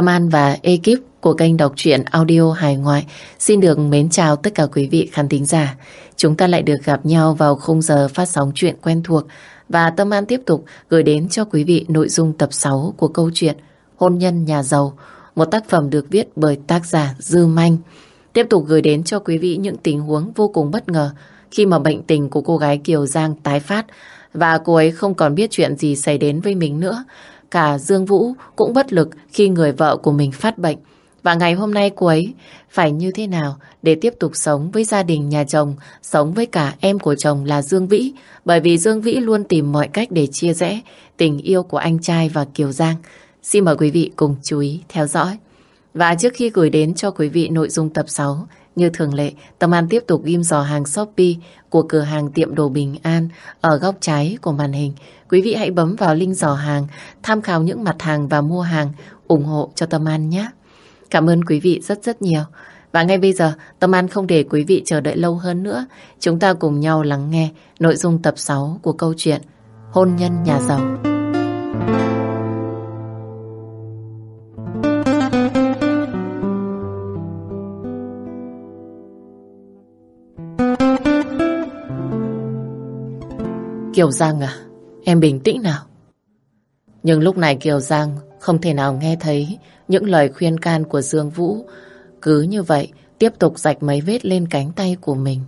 Tâm An và ekip của kênh đọc truyện audio hài ngoại xin được mến chào tất cả quý vị khán thính giả. Chúng ta lại được gặp nhau vào khung giờ phát sóng chuyện quen thuộc và Tâm An tiếp tục gửi đến cho quý vị nội dung tập 6 của câu chuyện Hôn nhân nhà giàu, một tác phẩm được viết bởi tác giả Dư Manh. Tiếp tục gửi đến cho quý vị những tình huống vô cùng bất ngờ khi mà bệnh tình của cô gái Kiều Giang tái phát và cô ấy không còn biết chuyện gì xảy đến với mình nữa. Cả Dương Vũ cũng bất lực khi người vợ của mình phát bệnh. Và ngày hôm nay cô ấy phải như thế nào để tiếp tục sống với gia đình nhà chồng, sống với cả em của chồng là Dương Vĩ. Bởi vì Dương Vĩ luôn tìm mọi cách để chia rẽ tình yêu của anh trai và Kiều Giang. Xin mời quý vị cùng chú ý theo dõi. Và trước khi gửi đến cho quý vị nội dung tập 6, như thường lệ, Tâm An tiếp tục ghim dò hàng Shopee của cửa hàng tiệm đồ Bình An ở góc trái của màn hình. Quý vị hãy bấm vào link dò hàng, tham khảo những mặt hàng và mua hàng, ủng hộ cho Tâm An nhé. Cảm ơn quý vị rất rất nhiều. Và ngay bây giờ, Tâm An không để quý vị chờ đợi lâu hơn nữa. Chúng ta cùng nhau lắng nghe nội dung tập 6 của câu chuyện Hôn nhân nhà giàu. Kiều Giang à, em bình tĩnh nào. Nhưng lúc này Kiều Giang không thể nào nghe thấy những lời khuyên can của Dương Vũ. Cứ như vậy, tiếp tục rạch mấy vết lên cánh tay của mình.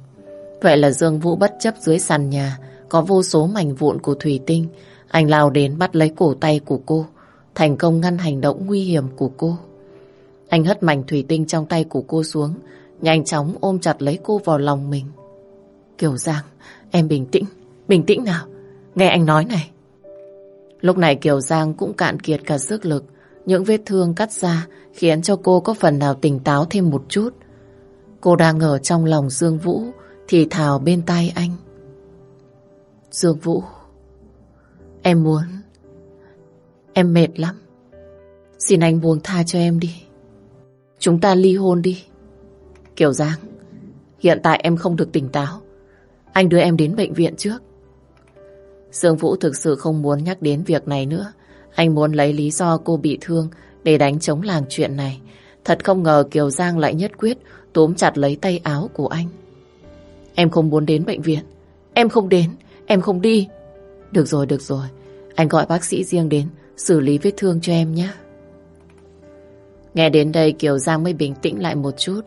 Vậy là Dương Vũ bất chấp dưới sàn nhà, có vô số mảnh vụn của thủy tinh. Anh lao đến bắt lấy cổ tay của cô, thành công ngăn hành động nguy hiểm của cô. Anh hất mảnh thủy tinh trong tay của cô xuống, nhanh chóng ôm chặt lấy cô vào lòng mình. Kiều Giang, em bình tĩnh, bình tĩnh nào, nghe anh nói này. Lúc này Kiều Giang cũng cạn kiệt cả sức lực, những vết thương cắt ra khiến cho cô có phần nào tỉnh táo thêm một chút. Cô đang ở trong lòng Dương Vũ thì thào bên tay anh. Dương Vũ, em muốn, em mệt lắm. Xin anh buông tha cho em đi. Chúng ta ly hôn đi. Kiều Giang, hiện tại em không được tỉnh táo. Anh đưa em đến bệnh viện trước. Dương Vũ thực sự không muốn nhắc đến việc này nữa. Anh muốn lấy lý do cô bị thương để đánh chống làng chuyện này. Thật không ngờ Kiều Giang lại nhất quyết túm chặt lấy tay áo của anh. Em không muốn đến bệnh viện. Em không đến. Em không đi. Được rồi, được rồi. Anh gọi bác sĩ riêng đến xử lý vết thương cho em nhé. Nghe đến đây Kiều Giang mới bình tĩnh lại một chút.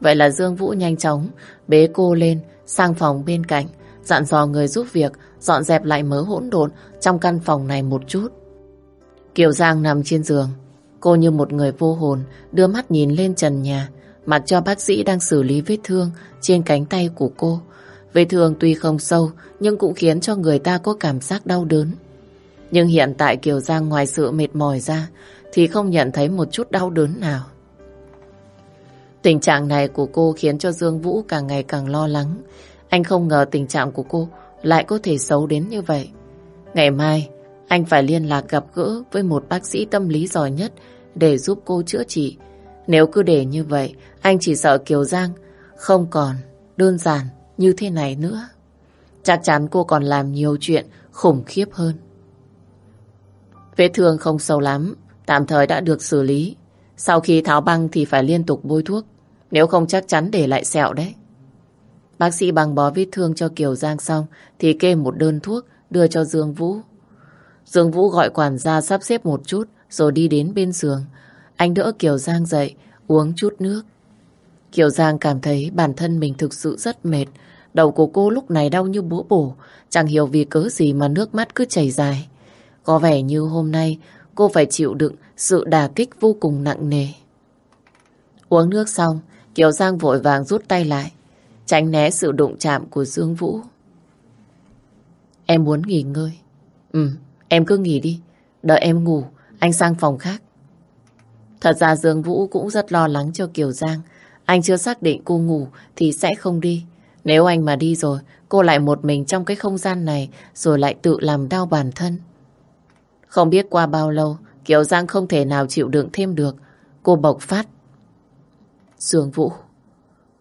Vậy là Dương Vũ nhanh chóng bế cô lên sang phòng bên cạnh, dặn dò người giúp việc dọn dẹp lại mớ hỗn độn trong căn phòng này một chút. Kiều Giang nằm trên giường, cô như một người vô hồn đưa mắt nhìn lên trần nhà, mặt cho bác sĩ đang xử lý vết thương trên cánh tay của cô. Vết thương tuy không sâu nhưng cũng khiến cho người ta có cảm giác đau đớn. Nhưng hiện tại Kiều Giang ngoài sự mệt mỏi ra thì không nhận thấy một chút đau đớn nào. Tình trạng này của cô khiến cho Dương Vũ càng ngày càng lo lắng. Anh không ngờ tình trạng của cô lại có thể xấu đến như vậy. Ngày mai, anh phải liên lạc gặp gỡ với một bác sĩ tâm lý giỏi nhất để giúp cô chữa trị. Nếu cứ để như vậy, anh chỉ sợ Kiều Giang không còn đơn giản như thế này nữa. Chắc chắn cô còn làm nhiều chuyện khủng khiếp hơn. Vết thương không sâu lắm, tạm thời đã được xử lý. Sau khi tháo băng thì phải liên tục bôi thuốc, nếu không chắc chắn để lại sẹo đấy. Bác sĩ băng bó vết thương cho Kiều Giang xong thì kê một đơn thuốc đưa cho Dương Vũ. Dương Vũ gọi quản gia sắp xếp một chút rồi đi đến bên giường. Anh đỡ Kiều Giang dậy, uống chút nước. Kiều Giang cảm thấy bản thân mình thực sự rất mệt. Đầu của cô lúc này đau như búa bổ, chẳng hiểu vì cớ gì mà nước mắt cứ chảy dài. Có vẻ như hôm nay cô phải chịu đựng sự đà kích vô cùng nặng nề. Uống nước xong, Kiều Giang vội vàng rút tay lại, tránh né sự đụng chạm của Dương Vũ. Em muốn nghỉ ngơi. Ừ, em cứ nghỉ đi. Đợi em ngủ, anh sang phòng khác. Thật ra Dương Vũ cũng rất lo lắng cho Kiều Giang. Anh chưa xác định cô ngủ thì sẽ không đi. Nếu anh mà đi rồi, cô lại một mình trong cái không gian này rồi lại tự làm đau bản thân. Không biết qua bao lâu, Kiều Giang không thể nào chịu đựng thêm được. Cô bộc phát. Dương Vũ,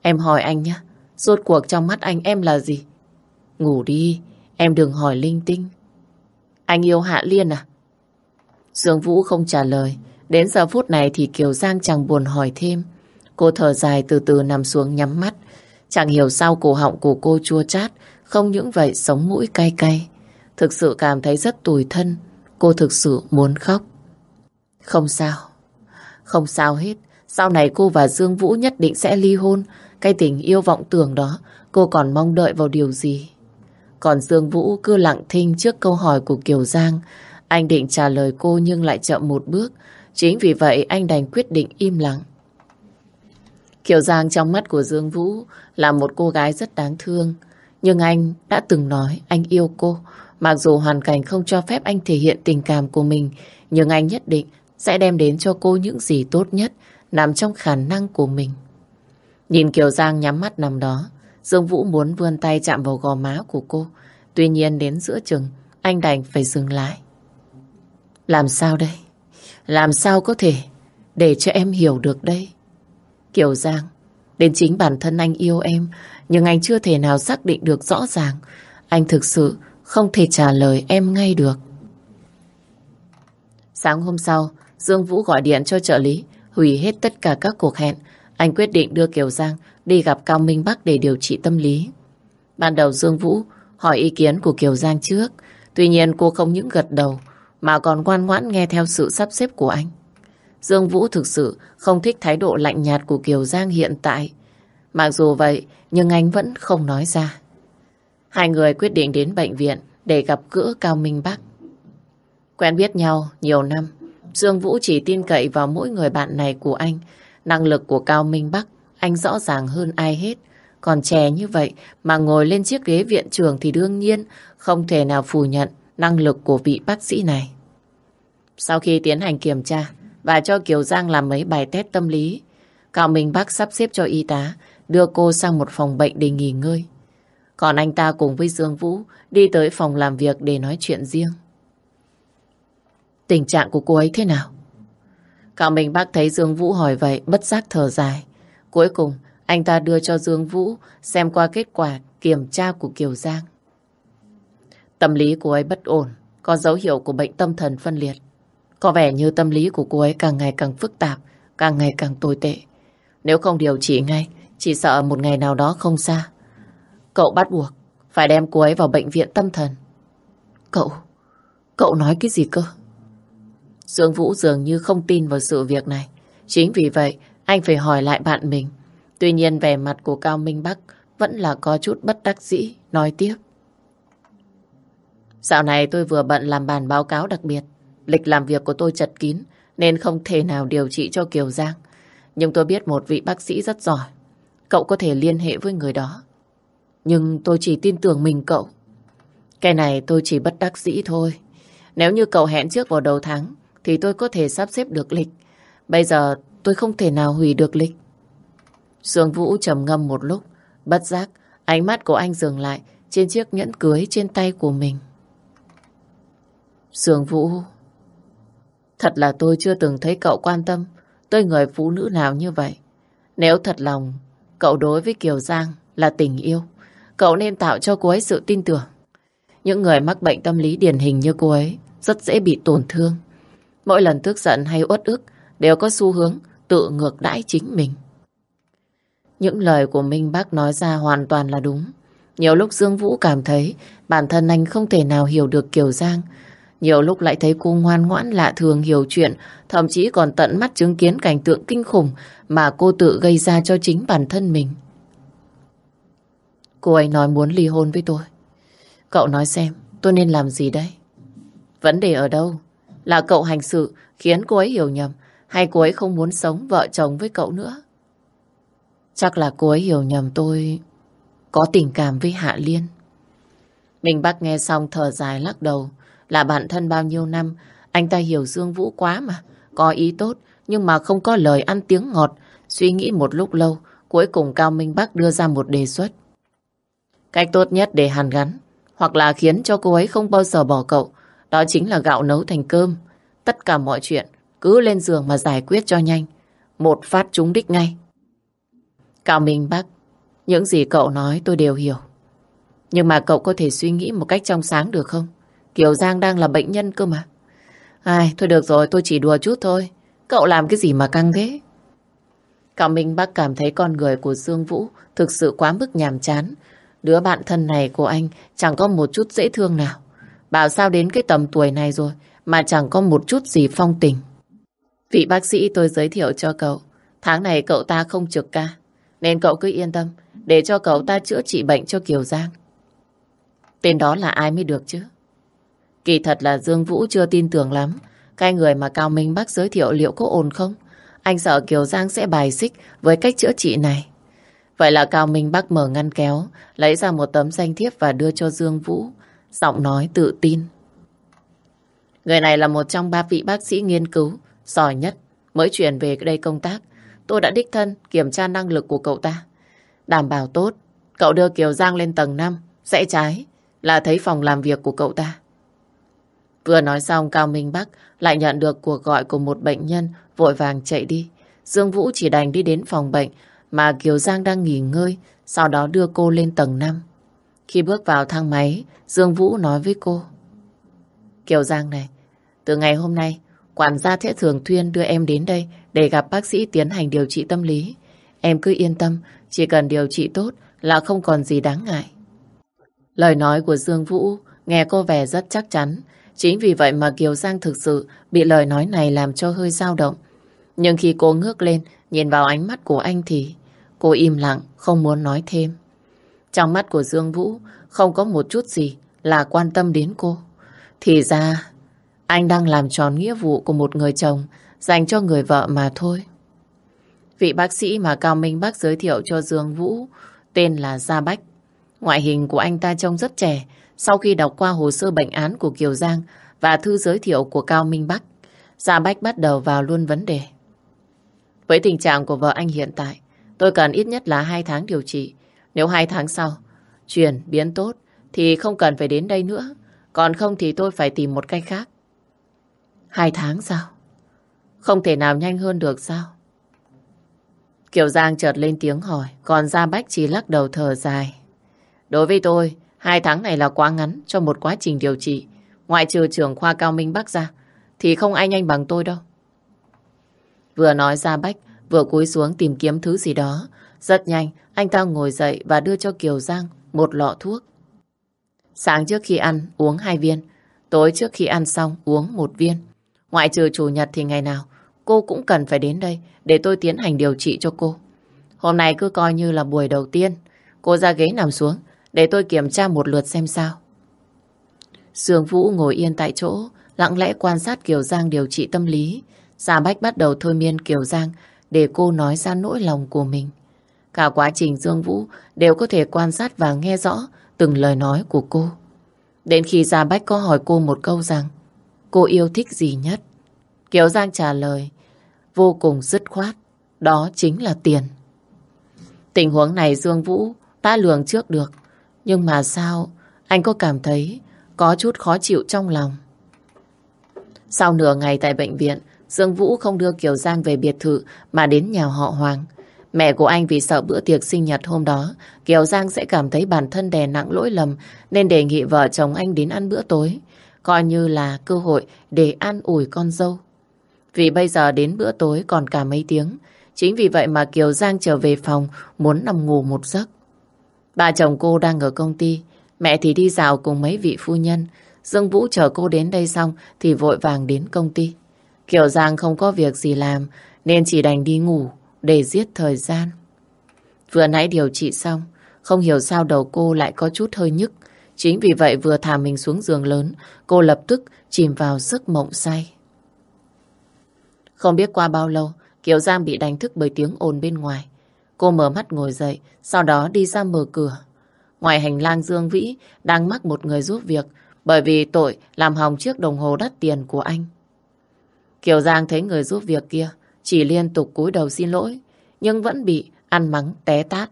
em hỏi anh nhé, rốt cuộc trong mắt anh em là gì? Ngủ đi, em đừng hỏi linh tinh. Anh yêu Hạ Liên à? Dương Vũ không trả lời, Đến giờ phút này thì Kiều Giang chẳng buồn hỏi thêm. Cô thở dài từ từ nằm xuống nhắm mắt. Chẳng hiểu sao cổ họng của cô chua chát, không những vậy sống mũi cay cay. Thực sự cảm thấy rất tủi thân. Cô thực sự muốn khóc. Không sao. Không sao hết. Sau này cô và Dương Vũ nhất định sẽ ly hôn. Cái tình yêu vọng tưởng đó, cô còn mong đợi vào điều gì? Còn Dương Vũ cứ lặng thinh trước câu hỏi của Kiều Giang. Anh định trả lời cô nhưng lại chậm một bước. Chính vì vậy anh đành quyết định im lặng. Kiều Giang trong mắt của Dương Vũ là một cô gái rất đáng thương. Nhưng anh đã từng nói anh yêu cô. Mặc dù hoàn cảnh không cho phép anh thể hiện tình cảm của mình, nhưng anh nhất định sẽ đem đến cho cô những gì tốt nhất nằm trong khả năng của mình. Nhìn Kiều Giang nhắm mắt nằm đó, Dương Vũ muốn vươn tay chạm vào gò má của cô. Tuy nhiên đến giữa chừng, anh đành phải dừng lại. Làm sao đây? Làm sao có thể để cho em hiểu được đây? Kiều Giang, đến chính bản thân anh yêu em, nhưng anh chưa thể nào xác định được rõ ràng. Anh thực sự không thể trả lời em ngay được. Sáng hôm sau, Dương Vũ gọi điện cho trợ lý, hủy hết tất cả các cuộc hẹn. Anh quyết định đưa Kiều Giang đi gặp Cao Minh Bắc để điều trị tâm lý. Ban đầu Dương Vũ hỏi ý kiến của Kiều Giang trước, tuy nhiên cô không những gật đầu mà còn ngoan ngoãn nghe theo sự sắp xếp của anh. Dương Vũ thực sự không thích thái độ lạnh nhạt của Kiều Giang hiện tại. Mặc dù vậy, nhưng anh vẫn không nói ra. Hai người quyết định đến bệnh viện để gặp gỡ Cao Minh Bắc. Quen biết nhau nhiều năm, Dương Vũ chỉ tin cậy vào mỗi người bạn này của anh. Năng lực của Cao Minh Bắc, anh rõ ràng hơn ai hết. Còn trẻ như vậy mà ngồi lên chiếc ghế viện trường thì đương nhiên không thể nào phủ nhận năng lực của vị bác sĩ này. Sau khi tiến hành kiểm tra và cho Kiều Giang làm mấy bài test tâm lý, Cao Minh Bắc sắp xếp cho y tá đưa cô sang một phòng bệnh để nghỉ ngơi. Còn anh ta cùng với Dương Vũ đi tới phòng làm việc để nói chuyện riêng. Tình trạng của cô ấy thế nào? Cả mình bác thấy Dương Vũ hỏi vậy bất giác thở dài. Cuối cùng anh ta đưa cho Dương Vũ xem qua kết quả kiểm tra của Kiều Giang. Tâm lý của ấy bất ổn, có dấu hiệu của bệnh tâm thần phân liệt. Có vẻ như tâm lý của cô ấy càng ngày càng phức tạp, càng ngày càng tồi tệ. Nếu không điều trị ngay, chỉ sợ một ngày nào đó không xa. Cậu bắt buộc phải đem cô ấy vào bệnh viện tâm thần. Cậu, cậu nói cái gì cơ? Dương Vũ dường như không tin vào sự việc này. Chính vì vậy, anh phải hỏi lại bạn mình. Tuy nhiên vẻ mặt của Cao Minh Bắc vẫn là có chút bất đắc dĩ, nói tiếp. Dạo này tôi vừa bận làm bàn báo cáo đặc biệt. Lịch làm việc của tôi chật kín nên không thể nào điều trị cho Kiều Giang. Nhưng tôi biết một vị bác sĩ rất giỏi. Cậu có thể liên hệ với người đó. Nhưng tôi chỉ tin tưởng mình cậu. Cái này tôi chỉ bất đắc dĩ thôi. Nếu như cậu hẹn trước vào đầu tháng thì tôi có thể sắp xếp được lịch. Bây giờ tôi không thể nào hủy được lịch. Dương Vũ trầm ngâm một lúc. Bất giác, ánh mắt của anh dừng lại trên chiếc nhẫn cưới trên tay của mình. Dương Vũ... Thật là tôi chưa từng thấy cậu quan tâm tới người phụ nữ nào như vậy. Nếu thật lòng, cậu đối với Kiều Giang là tình yêu, cậu nên tạo cho cô ấy sự tin tưởng. Những người mắc bệnh tâm lý điển hình như cô ấy rất dễ bị tổn thương. Mỗi lần tức giận hay uất ức đều có xu hướng tự ngược đãi chính mình. Những lời của Minh Bác nói ra hoàn toàn là đúng. Nhiều lúc Dương Vũ cảm thấy bản thân anh không thể nào hiểu được Kiều Giang nhiều lúc lại thấy cô ngoan ngoãn lạ thường hiểu chuyện, thậm chí còn tận mắt chứng kiến cảnh tượng kinh khủng mà cô tự gây ra cho chính bản thân mình. Cô ấy nói muốn ly hôn với tôi. Cậu nói xem, tôi nên làm gì đây? Vấn đề ở đâu? Là cậu hành sự khiến cô ấy hiểu nhầm hay cô ấy không muốn sống vợ chồng với cậu nữa? Chắc là cô ấy hiểu nhầm tôi có tình cảm với Hạ Liên. Mình bác nghe xong thở dài lắc đầu. Là bạn thân bao nhiêu năm, anh ta hiểu Dương Vũ quá mà. Có ý tốt, nhưng mà không có lời ăn tiếng ngọt. Suy nghĩ một lúc lâu, cuối cùng Cao Minh Bắc đưa ra một đề xuất. Cách tốt nhất để hàn gắn, hoặc là khiến cho cô ấy không bao giờ bỏ cậu, đó chính là gạo nấu thành cơm. Tất cả mọi chuyện, cứ lên giường mà giải quyết cho nhanh. Một phát trúng đích ngay. Cao Minh Bắc, những gì cậu nói tôi đều hiểu. Nhưng mà cậu có thể suy nghĩ một cách trong sáng được không? Kiều Giang đang là bệnh nhân cơ mà. Ai, thôi được rồi, tôi chỉ đùa chút thôi. Cậu làm cái gì mà căng thế? Cao Minh Bắc cảm thấy con người của Dương Vũ thực sự quá mức nhàm chán. Đứa bạn thân này của anh chẳng có một chút dễ thương nào. Bảo sao đến cái tầm tuổi này rồi mà chẳng có một chút gì phong tình. Vị bác sĩ tôi giới thiệu cho cậu, tháng này cậu ta không trực ca, nên cậu cứ yên tâm để cho cậu ta chữa trị bệnh cho Kiều Giang. Tên đó là ai mới được chứ? Kỳ thật là Dương Vũ chưa tin tưởng lắm. Cái người mà Cao Minh Bắc giới thiệu liệu có ổn không? Anh sợ Kiều Giang sẽ bài xích với cách chữa trị này. Vậy là Cao Minh Bắc mở ngăn kéo, lấy ra một tấm danh thiếp và đưa cho Dương Vũ. Giọng nói tự tin. Người này là một trong ba vị bác sĩ nghiên cứu, giỏi nhất, mới chuyển về đây công tác. Tôi đã đích thân kiểm tra năng lực của cậu ta. Đảm bảo tốt, cậu đưa Kiều Giang lên tầng 5, rẽ trái là thấy phòng làm việc của cậu ta. Vừa nói xong Cao Minh Bắc lại nhận được cuộc gọi của một bệnh nhân vội vàng chạy đi. Dương Vũ chỉ đành đi đến phòng bệnh mà Kiều Giang đang nghỉ ngơi, sau đó đưa cô lên tầng 5. Khi bước vào thang máy, Dương Vũ nói với cô. Kiều Giang này, từ ngày hôm nay, quản gia sẽ thường thuyên đưa em đến đây để gặp bác sĩ tiến hành điều trị tâm lý. Em cứ yên tâm, chỉ cần điều trị tốt là không còn gì đáng ngại. Lời nói của Dương Vũ nghe cô vẻ rất chắc chắn. Chính vì vậy mà Kiều Giang thực sự bị lời nói này làm cho hơi dao động. Nhưng khi cô ngước lên, nhìn vào ánh mắt của anh thì cô im lặng, không muốn nói thêm. Trong mắt của Dương Vũ không có một chút gì là quan tâm đến cô. Thì ra, anh đang làm tròn nghĩa vụ của một người chồng dành cho người vợ mà thôi. Vị bác sĩ mà Cao Minh Bắc giới thiệu cho Dương Vũ tên là Gia Bách. Ngoại hình của anh ta trông rất trẻ sau khi đọc qua hồ sơ bệnh án của Kiều Giang và thư giới thiệu của Cao Minh Bắc. Gia Bách bắt đầu vào luôn vấn đề. Với tình trạng của vợ anh hiện tại, tôi cần ít nhất là hai tháng điều trị. Nếu hai tháng sau, chuyển biến tốt, thì không cần phải đến đây nữa. Còn không thì tôi phải tìm một cách khác. Hai tháng sao? Không thể nào nhanh hơn được sao? Kiều Giang chợt lên tiếng hỏi, còn Gia Bách chỉ lắc đầu thở dài. Đối với tôi, hai tháng này là quá ngắn cho một quá trình điều trị. Ngoại trừ trưởng khoa cao minh Bắc ra, thì không ai nhanh bằng tôi đâu. Vừa nói Gia Bách, vừa cúi xuống tìm kiếm thứ gì đó. Rất nhanh, anh ta ngồi dậy và đưa cho Kiều Giang một lọ thuốc. Sáng trước khi ăn, uống hai viên. Tối trước khi ăn xong, uống một viên. Ngoại trừ chủ nhật thì ngày nào, cô cũng cần phải đến đây để tôi tiến hành điều trị cho cô. Hôm nay cứ coi như là buổi đầu tiên. Cô ra ghế nằm xuống để tôi kiểm tra một lượt xem sao. Dương Vũ ngồi yên tại chỗ, lặng lẽ quan sát Kiều Giang điều trị tâm lý. giả Bách bắt đầu thôi miên Kiều Giang để cô nói ra nỗi lòng của mình. Cả quá trình Dương Vũ đều có thể quan sát và nghe rõ từng lời nói của cô. Đến khi Gia Bách có hỏi cô một câu rằng cô yêu thích gì nhất, Kiều Giang trả lời vô cùng dứt khoát, đó chính là tiền. Tình huống này Dương Vũ đã lường trước được, nhưng mà sao anh có cảm thấy có chút khó chịu trong lòng? Sau nửa ngày tại bệnh viện, Dương Vũ không đưa Kiều Giang về biệt thự mà đến nhà họ Hoàng. Mẹ của anh vì sợ bữa tiệc sinh nhật hôm đó, Kiều Giang sẽ cảm thấy bản thân đè nặng lỗi lầm nên đề nghị vợ chồng anh đến ăn bữa tối, coi như là cơ hội để an ủi con dâu. Vì bây giờ đến bữa tối còn cả mấy tiếng, chính vì vậy mà Kiều Giang trở về phòng muốn nằm ngủ một giấc. Bà chồng cô đang ở công ty, mẹ thì đi dạo cùng mấy vị phu nhân. Dương Vũ chờ cô đến đây xong thì vội vàng đến công ty. Kiều Giang không có việc gì làm nên chỉ đành đi ngủ để giết thời gian. Vừa nãy điều trị xong, không hiểu sao đầu cô lại có chút hơi nhức. Chính vì vậy vừa thả mình xuống giường lớn, cô lập tức chìm vào giấc mộng say. Không biết qua bao lâu, Kiều Giang bị đánh thức bởi tiếng ồn bên ngoài. Cô mở mắt ngồi dậy, sau đó đi ra mở cửa. Ngoài hành lang Dương Vĩ đang mắc một người giúp việc bởi vì tội làm hỏng chiếc đồng hồ đắt tiền của anh. Kiều Giang thấy người giúp việc kia chỉ liên tục cúi đầu xin lỗi nhưng vẫn bị ăn mắng té tát.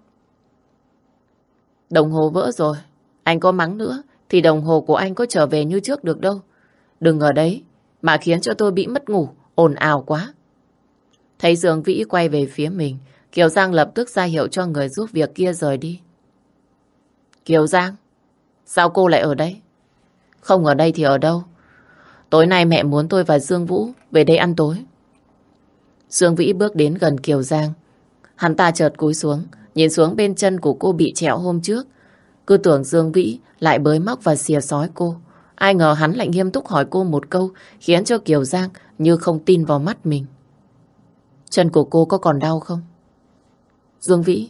Đồng hồ vỡ rồi, anh có mắng nữa thì đồng hồ của anh có trở về như trước được đâu. Đừng ở đấy mà khiến cho tôi bị mất ngủ, ồn ào quá. Thấy Dương Vĩ quay về phía mình, Kiều Giang lập tức ra hiệu cho người giúp việc kia rời đi. Kiều Giang, sao cô lại ở đây? Không ở đây thì ở đâu? Tối nay mẹ muốn tôi và Dương Vũ về đây ăn tối. Dương Vĩ bước đến gần Kiều Giang. Hắn ta chợt cúi xuống, nhìn xuống bên chân của cô bị trẹo hôm trước. Cứ tưởng Dương Vĩ lại bới móc và xìa sói cô. Ai ngờ hắn lại nghiêm túc hỏi cô một câu khiến cho Kiều Giang như không tin vào mắt mình. Chân của cô có còn đau không? Dương Vĩ,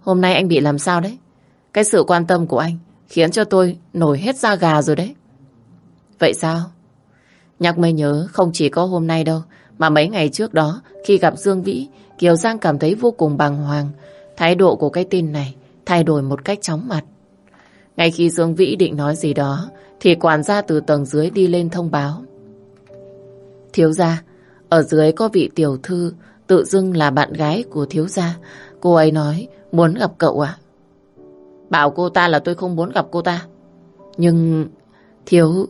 hôm nay anh bị làm sao đấy? Cái sự quan tâm của anh khiến cho tôi nổi hết da gà rồi đấy. Vậy sao? Nhạc mới nhớ không chỉ có hôm nay đâu, mà mấy ngày trước đó khi gặp Dương Vĩ, Kiều Giang cảm thấy vô cùng bàng hoàng. Thái độ của cái tin này thay đổi một cách chóng mặt. Ngay khi Dương Vĩ định nói gì đó, thì quản gia từ tầng dưới đi lên thông báo. Thiếu gia, ở dưới có vị tiểu thư tự dưng là bạn gái của thiếu gia. Cô ấy nói muốn gặp cậu à? Bảo cô ta là tôi không muốn gặp cô ta. Nhưng thiếu...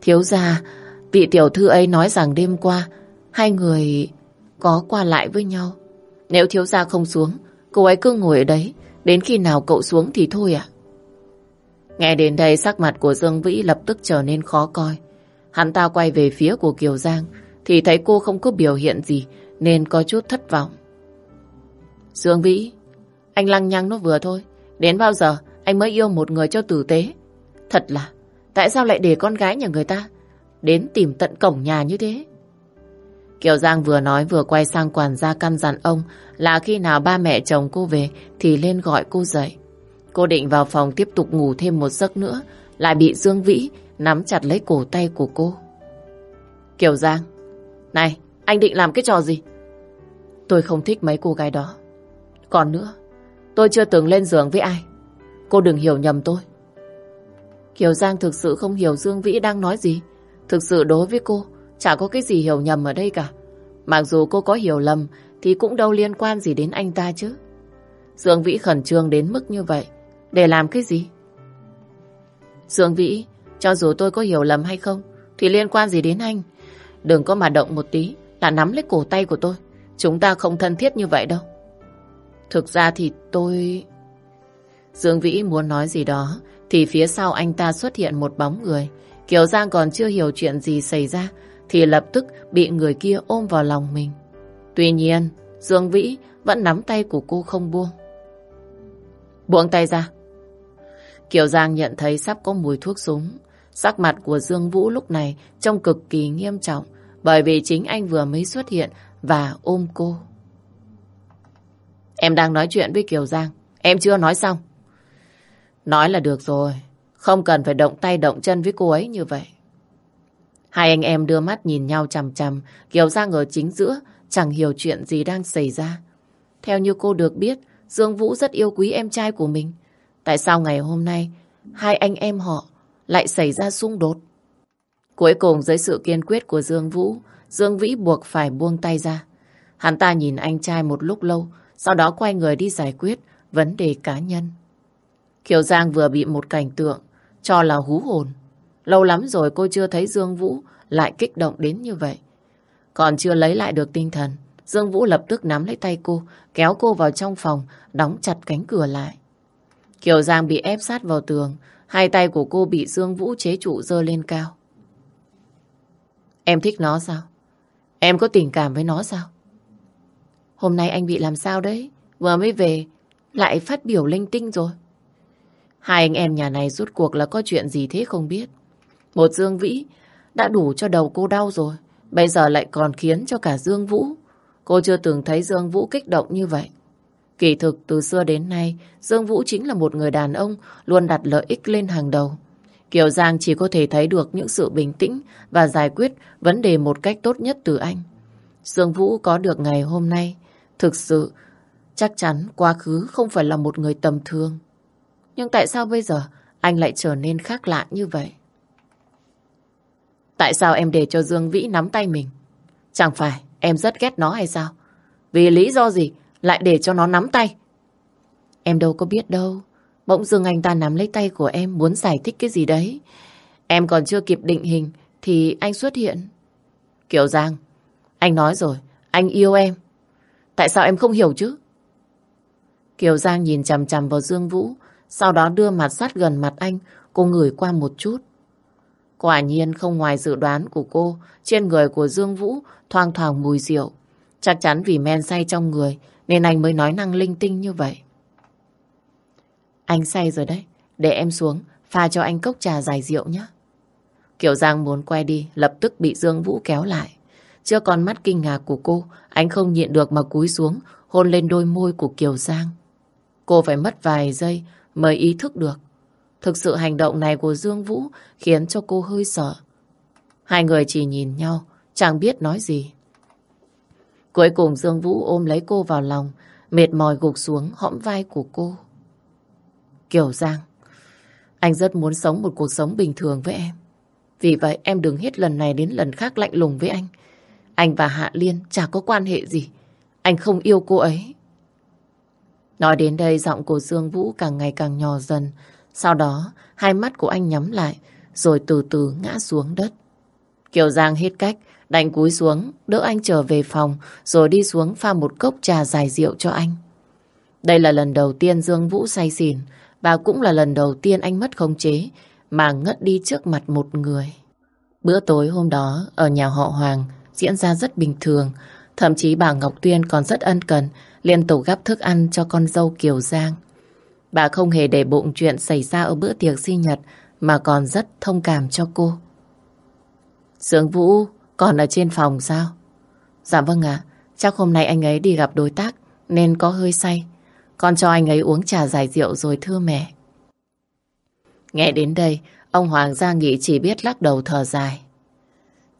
thiếu gia, vị tiểu thư ấy nói rằng đêm qua hai người có qua lại với nhau. Nếu thiếu gia không xuống, cô ấy cứ ngồi ở đấy, đến khi nào cậu xuống thì thôi ạ. Nghe đến đây sắc mặt của Dương Vĩ lập tức trở nên khó coi. Hắn ta quay về phía của Kiều Giang thì thấy cô không có biểu hiện gì nên có chút thất vọng. Dương Vĩ, anh lăng nhăng nó vừa thôi. Đến bao giờ anh mới yêu một người cho tử tế? Thật là, tại sao lại để con gái nhà người ta đến tìm tận cổng nhà như thế? Kiều Giang vừa nói vừa quay sang quản gia căn dặn ông là khi nào ba mẹ chồng cô về thì lên gọi cô dậy. Cô định vào phòng tiếp tục ngủ thêm một giấc nữa, lại bị Dương Vĩ nắm chặt lấy cổ tay của cô. Kiều Giang, này, anh định làm cái trò gì? Tôi không thích mấy cô gái đó. Còn nữa, tôi chưa từng lên giường với ai. Cô đừng hiểu nhầm tôi. Kiều Giang thực sự không hiểu Dương Vĩ đang nói gì. Thực sự đối với cô, chả có cái gì hiểu nhầm ở đây cả. Mặc dù cô có hiểu lầm, thì cũng đâu liên quan gì đến anh ta chứ. Dương Vĩ khẩn trương đến mức như vậy, để làm cái gì? Dương Vĩ, cho dù tôi có hiểu lầm hay không, thì liên quan gì đến anh? Đừng có mà động một tí là nắm lấy cổ tay của tôi. Chúng ta không thân thiết như vậy đâu. Thực ra thì tôi... Dương Vĩ muốn nói gì đó thì phía sau anh ta xuất hiện một bóng người. Kiều Giang còn chưa hiểu chuyện gì xảy ra thì lập tức bị người kia ôm vào lòng mình. Tuy nhiên, Dương Vĩ vẫn nắm tay của cô không buông. Buông tay ra. Kiều Giang nhận thấy sắp có mùi thuốc súng. Sắc mặt của Dương Vũ lúc này trông cực kỳ nghiêm trọng bởi vì chính anh vừa mới xuất hiện và ôm cô. Em đang nói chuyện với Kiều Giang. Em chưa nói xong. Nói là được rồi. Không cần phải động tay động chân với cô ấy như vậy. Hai anh em đưa mắt nhìn nhau chằm chằm. Kiều Giang ở chính giữa chẳng hiểu chuyện gì đang xảy ra. Theo như cô được biết, Dương Vũ rất yêu quý em trai của mình. Tại sao ngày hôm nay hai anh em họ lại xảy ra xung đột? Cuối cùng dưới sự kiên quyết của Dương Vũ, Dương Vĩ buộc phải buông tay ra. Hắn ta nhìn anh trai một lúc lâu, sau đó quay người đi giải quyết vấn đề cá nhân. Kiều Giang vừa bị một cảnh tượng cho là hú hồn. Lâu lắm rồi cô chưa thấy Dương Vũ lại kích động đến như vậy. Còn chưa lấy lại được tinh thần, Dương Vũ lập tức nắm lấy tay cô, kéo cô vào trong phòng, đóng chặt cánh cửa lại. Kiều Giang bị ép sát vào tường, hai tay của cô bị Dương Vũ chế trụ dơ lên cao. Em thích nó sao? Em có tình cảm với nó sao? Hôm nay anh bị làm sao đấy? Vừa mới về, lại phát biểu linh tinh rồi. Hai anh em nhà này rút cuộc là có chuyện gì thế không biết. Một Dương Vĩ đã đủ cho đầu cô đau rồi. Bây giờ lại còn khiến cho cả Dương Vũ. Cô chưa từng thấy Dương Vũ kích động như vậy. Kỳ thực từ xưa đến nay, Dương Vũ chính là một người đàn ông luôn đặt lợi ích lên hàng đầu. Kiều Giang chỉ có thể thấy được những sự bình tĩnh và giải quyết vấn đề một cách tốt nhất từ anh. Dương Vũ có được ngày hôm nay, thực sự chắc chắn quá khứ không phải là một người tầm thường. Nhưng tại sao bây giờ anh lại trở nên khác lạ như vậy? Tại sao em để cho Dương Vĩ nắm tay mình? Chẳng phải em rất ghét nó hay sao? Vì lý do gì lại để cho nó nắm tay? Em đâu có biết đâu. Bỗng dưng anh ta nắm lấy tay của em muốn giải thích cái gì đấy. Em còn chưa kịp định hình thì anh xuất hiện. Kiều Giang, anh nói rồi, anh yêu em. Tại sao em không hiểu chứ? Kiều Giang nhìn chằm chằm vào Dương Vũ, sau đó đưa mặt sát gần mặt anh, cô ngửi qua một chút. Quả nhiên không ngoài dự đoán của cô, trên người của Dương Vũ thoang thoảng mùi rượu. Chắc chắn vì men say trong người nên anh mới nói năng linh tinh như vậy. Anh say rồi đấy. Để em xuống, pha cho anh cốc trà dài rượu nhé. Kiều Giang muốn quay đi, lập tức bị Dương Vũ kéo lại. Chưa con mắt kinh ngạc của cô, anh không nhịn được mà cúi xuống, hôn lên đôi môi của Kiều Giang. Cô phải mất vài giây mới ý thức được. Thực sự hành động này của Dương Vũ khiến cho cô hơi sợ. Hai người chỉ nhìn nhau, chẳng biết nói gì. Cuối cùng Dương Vũ ôm lấy cô vào lòng, mệt mỏi gục xuống hõm vai của cô. Kiều Giang, anh rất muốn sống một cuộc sống bình thường với em. Vì vậy em đừng hết lần này đến lần khác lạnh lùng với anh. Anh và Hạ Liên chả có quan hệ gì. Anh không yêu cô ấy. Nói đến đây giọng của Dương Vũ càng ngày càng nhỏ dần. Sau đó, hai mắt của anh nhắm lại, rồi từ từ ngã xuống đất. Kiều Giang hết cách, đành cúi xuống, đỡ anh trở về phòng, rồi đi xuống pha một cốc trà dài rượu cho anh. Đây là lần đầu tiên Dương Vũ say xỉn, và cũng là lần đầu tiên anh mất khống chế, mà ngất đi trước mặt một người. Bữa tối hôm đó, ở nhà họ Hoàng, diễn ra rất bình thường. Thậm chí bà Ngọc Tuyên còn rất ân cần, liên tục gắp thức ăn cho con dâu Kiều Giang. Bà không hề để bụng chuyện xảy ra ở bữa tiệc sinh nhật mà còn rất thông cảm cho cô. Sướng Vũ còn ở trên phòng sao? Dạ vâng ạ, chắc hôm nay anh ấy đi gặp đối tác nên có hơi say. Con cho anh ấy uống trà giải rượu rồi thưa mẹ. Nghe đến đây, ông Hoàng gia nghị chỉ biết lắc đầu thở dài.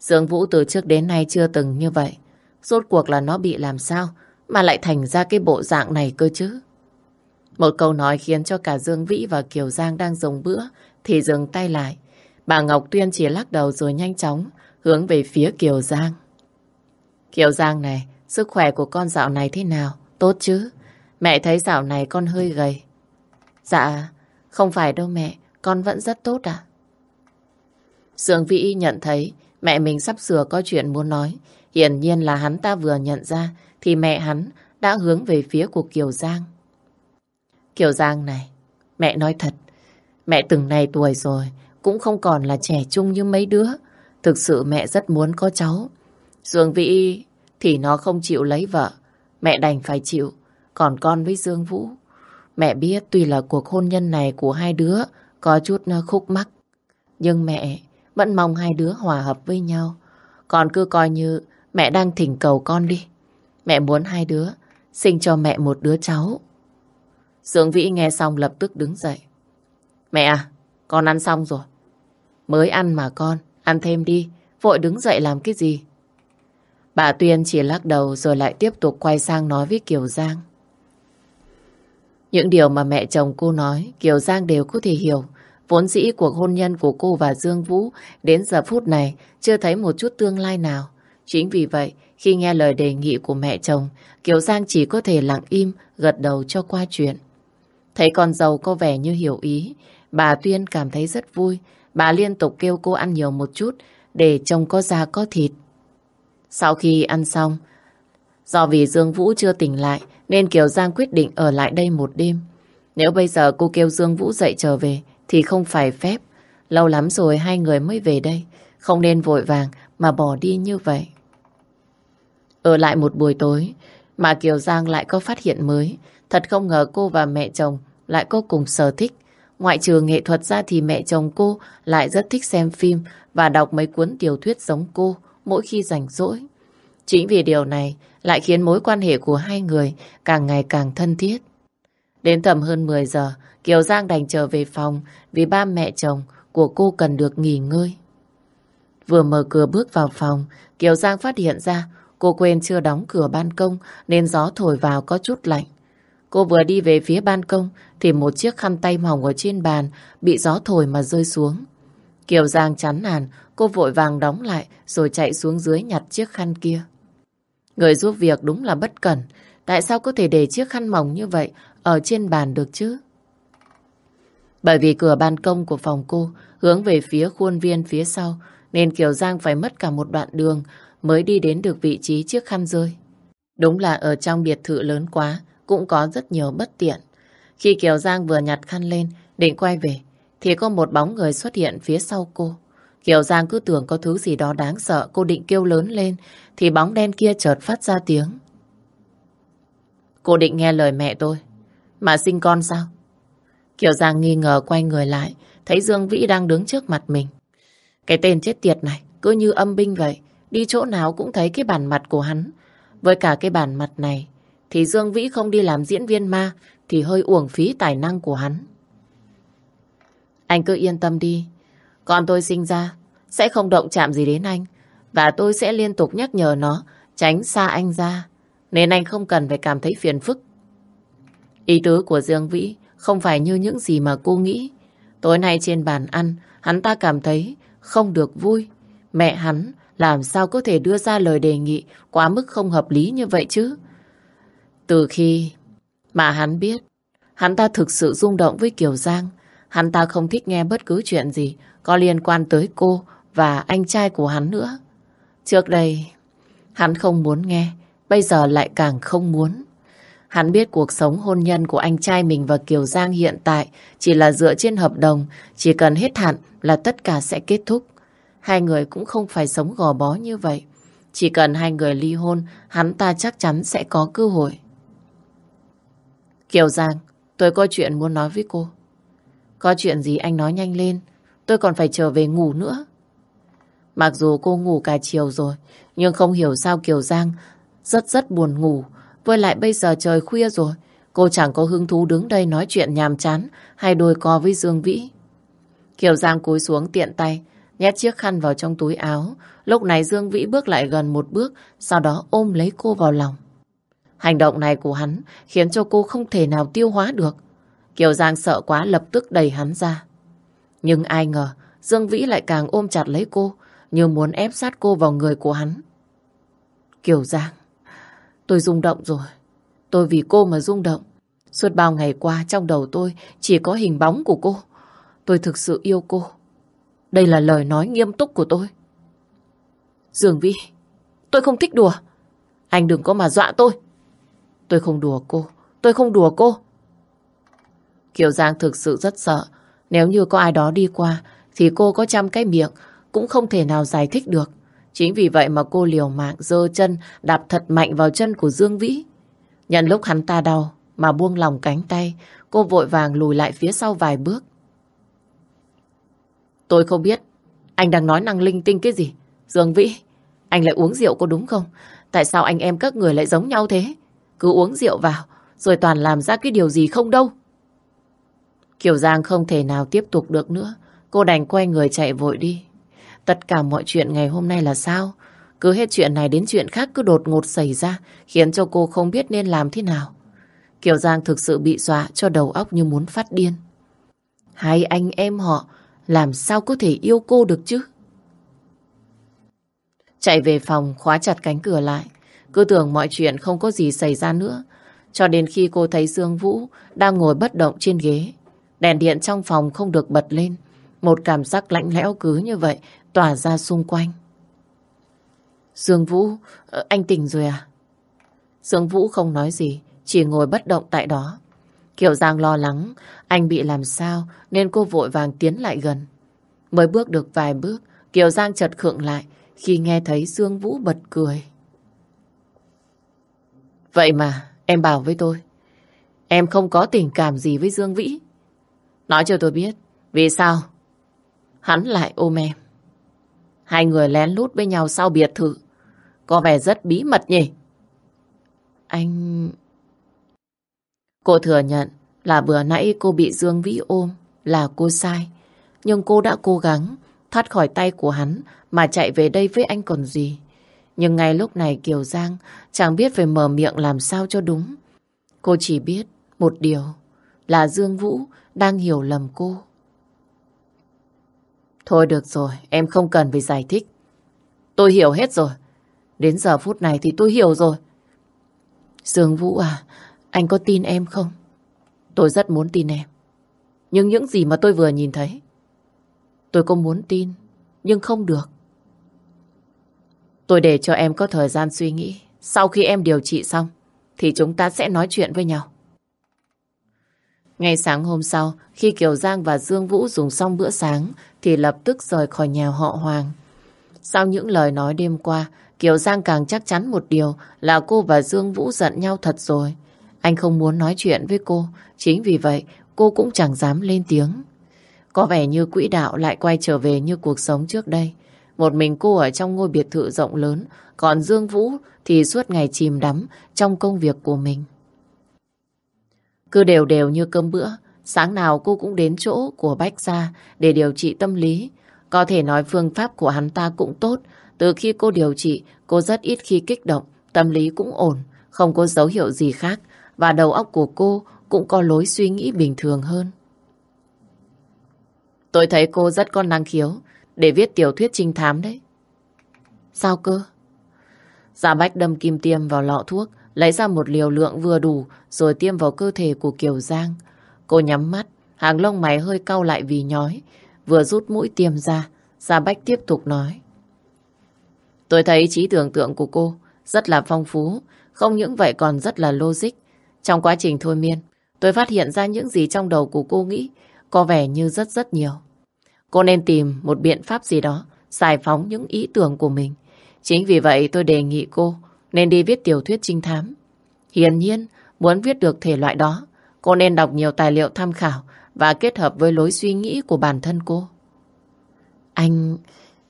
Dương Vũ từ trước đến nay chưa từng như vậy. Rốt cuộc là nó bị làm sao mà lại thành ra cái bộ dạng này cơ chứ? Một câu nói khiến cho cả Dương Vĩ và Kiều Giang đang dùng bữa thì dừng tay lại. Bà Ngọc Tuyên chỉ lắc đầu rồi nhanh chóng hướng về phía Kiều Giang. Kiều Giang này, sức khỏe của con dạo này thế nào? Tốt chứ? Mẹ thấy dạo này con hơi gầy. Dạ, không phải đâu mẹ, con vẫn rất tốt à? Dương Vĩ nhận thấy mẹ mình sắp sửa có chuyện muốn nói. Hiển nhiên là hắn ta vừa nhận ra thì mẹ hắn đã hướng về phía của Kiều Giang. Kiều Giang này, mẹ nói thật, mẹ từng này tuổi rồi, cũng không còn là trẻ trung như mấy đứa. Thực sự mẹ rất muốn có cháu. Dương Vĩ thì nó không chịu lấy vợ, mẹ đành phải chịu. Còn con với Dương Vũ, mẹ biết tuy là cuộc hôn nhân này của hai đứa có chút ờ, khúc mắc, nhưng mẹ vẫn mong hai đứa hòa hợp với nhau. còn cứ coi như mẹ đang thỉnh cầu con đi. Mẹ muốn hai đứa sinh cho mẹ một đứa cháu. Dương Vĩ nghe xong lập tức đứng dậy. Mẹ à, con ăn xong rồi. Mới ăn mà con, ăn thêm đi, vội đứng dậy làm cái gì? Bà Tuyên chỉ lắc đầu rồi lại tiếp tục quay sang nói với Kiều Giang. Những điều mà mẹ chồng cô nói, Kiều Giang đều có thể hiểu. Vốn dĩ cuộc hôn nhân của cô và Dương Vũ đến giờ phút này chưa thấy một chút tương lai nào. Chính vì vậy, khi nghe lời đề nghị của mẹ chồng, Kiều Giang chỉ có thể lặng im, gật đầu cho qua chuyện. Thấy con dâu có vẻ như hiểu ý, bà Tuyên cảm thấy rất vui. Bà liên tục kêu cô ăn nhiều một chút để chồng có da có thịt. Sau khi ăn xong, do vì Dương Vũ chưa tỉnh lại nên Kiều Giang quyết định ở lại đây một đêm. Nếu bây giờ cô kêu Dương Vũ dậy trở về thì không phải phép. Lâu lắm rồi hai người mới về đây. Không nên vội vàng mà bỏ đi như vậy. Ở lại một buổi tối mà Kiều Giang lại có phát hiện mới. Thật không ngờ cô và mẹ chồng lại có cùng sở thích. Ngoại trừ nghệ thuật ra thì mẹ chồng cô lại rất thích xem phim và đọc mấy cuốn tiểu thuyết giống cô mỗi khi rảnh rỗi. Chính vì điều này lại khiến mối quan hệ của hai người càng ngày càng thân thiết. Đến tầm hơn 10 giờ, Kiều Giang đành trở về phòng vì ba mẹ chồng của cô cần được nghỉ ngơi. Vừa mở cửa bước vào phòng, Kiều Giang phát hiện ra cô quên chưa đóng cửa ban công nên gió thổi vào có chút lạnh. Cô vừa đi về phía ban công thì một chiếc khăn tay mỏng ở trên bàn bị gió thổi mà rơi xuống. Kiều Giang chán nản, cô vội vàng đóng lại rồi chạy xuống dưới nhặt chiếc khăn kia. Người giúp việc đúng là bất cẩn. Tại sao có thể để chiếc khăn mỏng như vậy ở trên bàn được chứ? Bởi vì cửa ban công của phòng cô hướng về phía khuôn viên phía sau nên Kiều Giang phải mất cả một đoạn đường mới đi đến được vị trí chiếc khăn rơi. Đúng là ở trong biệt thự lớn quá cũng có rất nhiều bất tiện. Khi Kiều Giang vừa nhặt khăn lên định quay về thì có một bóng người xuất hiện phía sau cô. Kiều Giang cứ tưởng có thứ gì đó đáng sợ, cô định kêu lớn lên, thì bóng đen kia chợt phát ra tiếng. Cô định nghe lời mẹ tôi, mà sinh con sao? Kiều Giang nghi ngờ quay người lại, thấy Dương Vĩ đang đứng trước mặt mình. Cái tên chết tiệt này, cứ như âm binh vậy, đi chỗ nào cũng thấy cái bản mặt của hắn. Với cả cái bản mặt này, thì Dương Vĩ không đi làm diễn viên ma, thì hơi uổng phí tài năng của hắn. Anh cứ yên tâm đi, con tôi sinh ra sẽ không động chạm gì đến anh và tôi sẽ liên tục nhắc nhở nó tránh xa anh ra nên anh không cần phải cảm thấy phiền phức. Ý tứ của Dương Vĩ không phải như những gì mà cô nghĩ. Tối nay trên bàn ăn hắn ta cảm thấy không được vui. Mẹ hắn làm sao có thể đưa ra lời đề nghị quá mức không hợp lý như vậy chứ? Từ khi mà hắn biết hắn ta thực sự rung động với Kiều Giang Hắn ta không thích nghe bất cứ chuyện gì có liên quan tới cô và anh trai của hắn nữa. Trước đây, hắn không muốn nghe, bây giờ lại càng không muốn. Hắn biết cuộc sống hôn nhân của anh trai mình và Kiều Giang hiện tại chỉ là dựa trên hợp đồng, chỉ cần hết hạn là tất cả sẽ kết thúc. Hai người cũng không phải sống gò bó như vậy. Chỉ cần hai người ly hôn, hắn ta chắc chắn sẽ có cơ hội. Kiều Giang, tôi có chuyện muốn nói với cô. Có chuyện gì anh nói nhanh lên, tôi còn phải trở về ngủ nữa. Mặc dù cô ngủ cả chiều rồi, nhưng không hiểu sao Kiều Giang rất rất buồn ngủ. Với lại bây giờ trời khuya rồi, cô chẳng có hứng thú đứng đây nói chuyện nhàm chán hay đôi co với Dương Vĩ. Kiều Giang cúi xuống tiện tay, nhét chiếc khăn vào trong túi áo. Lúc này Dương Vĩ bước lại gần một bước, sau đó ôm lấy cô vào lòng. Hành động này của hắn khiến cho cô không thể nào tiêu hóa được. Kiều Giang sợ quá lập tức đẩy hắn ra. Nhưng ai ngờ, Dương Vĩ lại càng ôm chặt lấy cô, như muốn ép sát cô vào người của hắn. Kiều Giang, tôi rung động rồi. Tôi vì cô mà rung động. Suốt bao ngày qua trong đầu tôi chỉ có hình bóng của cô. Tôi thực sự yêu cô. Đây là lời nói nghiêm túc của tôi. Dương Vĩ, tôi không thích đùa. Anh đừng có mà dọa tôi. Tôi không đùa cô. Tôi không đùa cô. Kiều Giang thực sự rất sợ. Nếu như có ai đó đi qua, thì cô có trăm cái miệng, cũng không thể nào giải thích được. Chính vì vậy mà cô liều mạng dơ chân, đạp thật mạnh vào chân của Dương Vĩ. Nhận lúc hắn ta đau, mà buông lòng cánh tay, cô vội vàng lùi lại phía sau vài bước. Tôi không biết, anh đang nói năng linh tinh cái gì? Dương Vĩ, anh lại uống rượu có đúng không? Tại sao anh em các người lại giống nhau thế? Cứ uống rượu vào, rồi toàn làm ra cái điều gì không đâu. Kiều Giang không thể nào tiếp tục được nữa. Cô đành quay người chạy vội đi. Tất cả mọi chuyện ngày hôm nay là sao? Cứ hết chuyện này đến chuyện khác cứ đột ngột xảy ra, khiến cho cô không biết nên làm thế nào. Kiều Giang thực sự bị dọa cho đầu óc như muốn phát điên. Hai anh em họ làm sao có thể yêu cô được chứ? Chạy về phòng khóa chặt cánh cửa lại. Cứ tưởng mọi chuyện không có gì xảy ra nữa. Cho đến khi cô thấy Dương Vũ đang ngồi bất động trên ghế. Đèn điện trong phòng không được bật lên. Một cảm giác lạnh lẽo cứ như vậy tỏa ra xung quanh. Dương Vũ, ờ, anh tỉnh rồi à? Dương Vũ không nói gì, chỉ ngồi bất động tại đó. Kiều Giang lo lắng, anh bị làm sao nên cô vội vàng tiến lại gần. Mới bước được vài bước, Kiều Giang chợt khựng lại khi nghe thấy Dương Vũ bật cười. Vậy mà, em bảo với tôi, em không có tình cảm gì với Dương Vĩ. Nói cho tôi biết, vì sao hắn lại ôm em. Hai người lén lút với nhau sau biệt thự. Có vẻ rất bí mật nhỉ? Anh... Cô thừa nhận là vừa nãy cô bị Dương Vĩ ôm là cô sai. Nhưng cô đã cố gắng thoát khỏi tay của hắn mà chạy về đây với anh còn gì. Nhưng ngay lúc này Kiều Giang chẳng biết phải mở miệng làm sao cho đúng. Cô chỉ biết một điều là Dương Vũ đang hiểu lầm cô. Thôi được rồi, em không cần phải giải thích. Tôi hiểu hết rồi. Đến giờ phút này thì tôi hiểu rồi. Dương Vũ à, anh có tin em không? Tôi rất muốn tin em. Nhưng những gì mà tôi vừa nhìn thấy, tôi cũng muốn tin, nhưng không được. Tôi để cho em có thời gian suy nghĩ. Sau khi em điều trị xong, thì chúng ta sẽ nói chuyện với nhau. Ngày sáng hôm sau, khi Kiều Giang và Dương Vũ dùng xong bữa sáng, thì lập tức rời khỏi nhà họ Hoàng. Sau những lời nói đêm qua, Kiều Giang càng chắc chắn một điều là cô và Dương Vũ giận nhau thật rồi. Anh không muốn nói chuyện với cô, chính vì vậy cô cũng chẳng dám lên tiếng. Có vẻ như quỹ đạo lại quay trở về như cuộc sống trước đây. Một mình cô ở trong ngôi biệt thự rộng lớn, còn Dương Vũ thì suốt ngày chìm đắm trong công việc của mình. Cứ đều đều như cơm bữa, sáng nào cô cũng đến chỗ của Bách Gia để điều trị tâm lý. Có thể nói phương pháp của hắn ta cũng tốt. Từ khi cô điều trị, cô rất ít khi kích động, tâm lý cũng ổn, không có dấu hiệu gì khác. Và đầu óc của cô cũng có lối suy nghĩ bình thường hơn. Tôi thấy cô rất có năng khiếu để viết tiểu thuyết trinh thám đấy. Sao cơ? Gia Bách đâm kim tiêm vào lọ thuốc, lấy ra một liều lượng vừa đủ rồi tiêm vào cơ thể của Kiều Giang. Cô nhắm mắt, hàng lông mày hơi cau lại vì nhói, vừa rút mũi tiêm ra, Gia Bách tiếp tục nói. Tôi thấy trí tưởng tượng của cô rất là phong phú, không những vậy còn rất là logic. Trong quá trình thôi miên, tôi phát hiện ra những gì trong đầu của cô nghĩ có vẻ như rất rất nhiều. Cô nên tìm một biện pháp gì đó giải phóng những ý tưởng của mình. Chính vì vậy tôi đề nghị cô nên đi viết tiểu thuyết trinh thám. Hiển nhiên, muốn viết được thể loại đó, cô nên đọc nhiều tài liệu tham khảo và kết hợp với lối suy nghĩ của bản thân cô. Anh...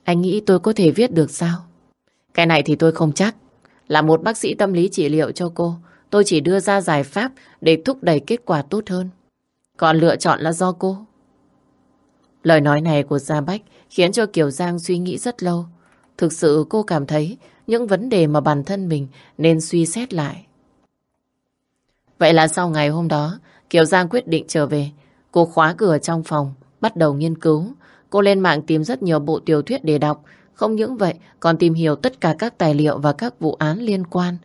anh nghĩ tôi có thể viết được sao? Cái này thì tôi không chắc. Là một bác sĩ tâm lý trị liệu cho cô, tôi chỉ đưa ra giải pháp để thúc đẩy kết quả tốt hơn. Còn lựa chọn là do cô. Lời nói này của Gia Bách khiến cho Kiều Giang suy nghĩ rất lâu. Thực sự cô cảm thấy những vấn đề mà bản thân mình nên suy xét lại. Vậy là sau ngày hôm đó, Kiều Giang quyết định trở về. Cô khóa cửa trong phòng, bắt đầu nghiên cứu. Cô lên mạng tìm rất nhiều bộ tiểu thuyết để đọc. Không những vậy, còn tìm hiểu tất cả các tài liệu và các vụ án liên quan.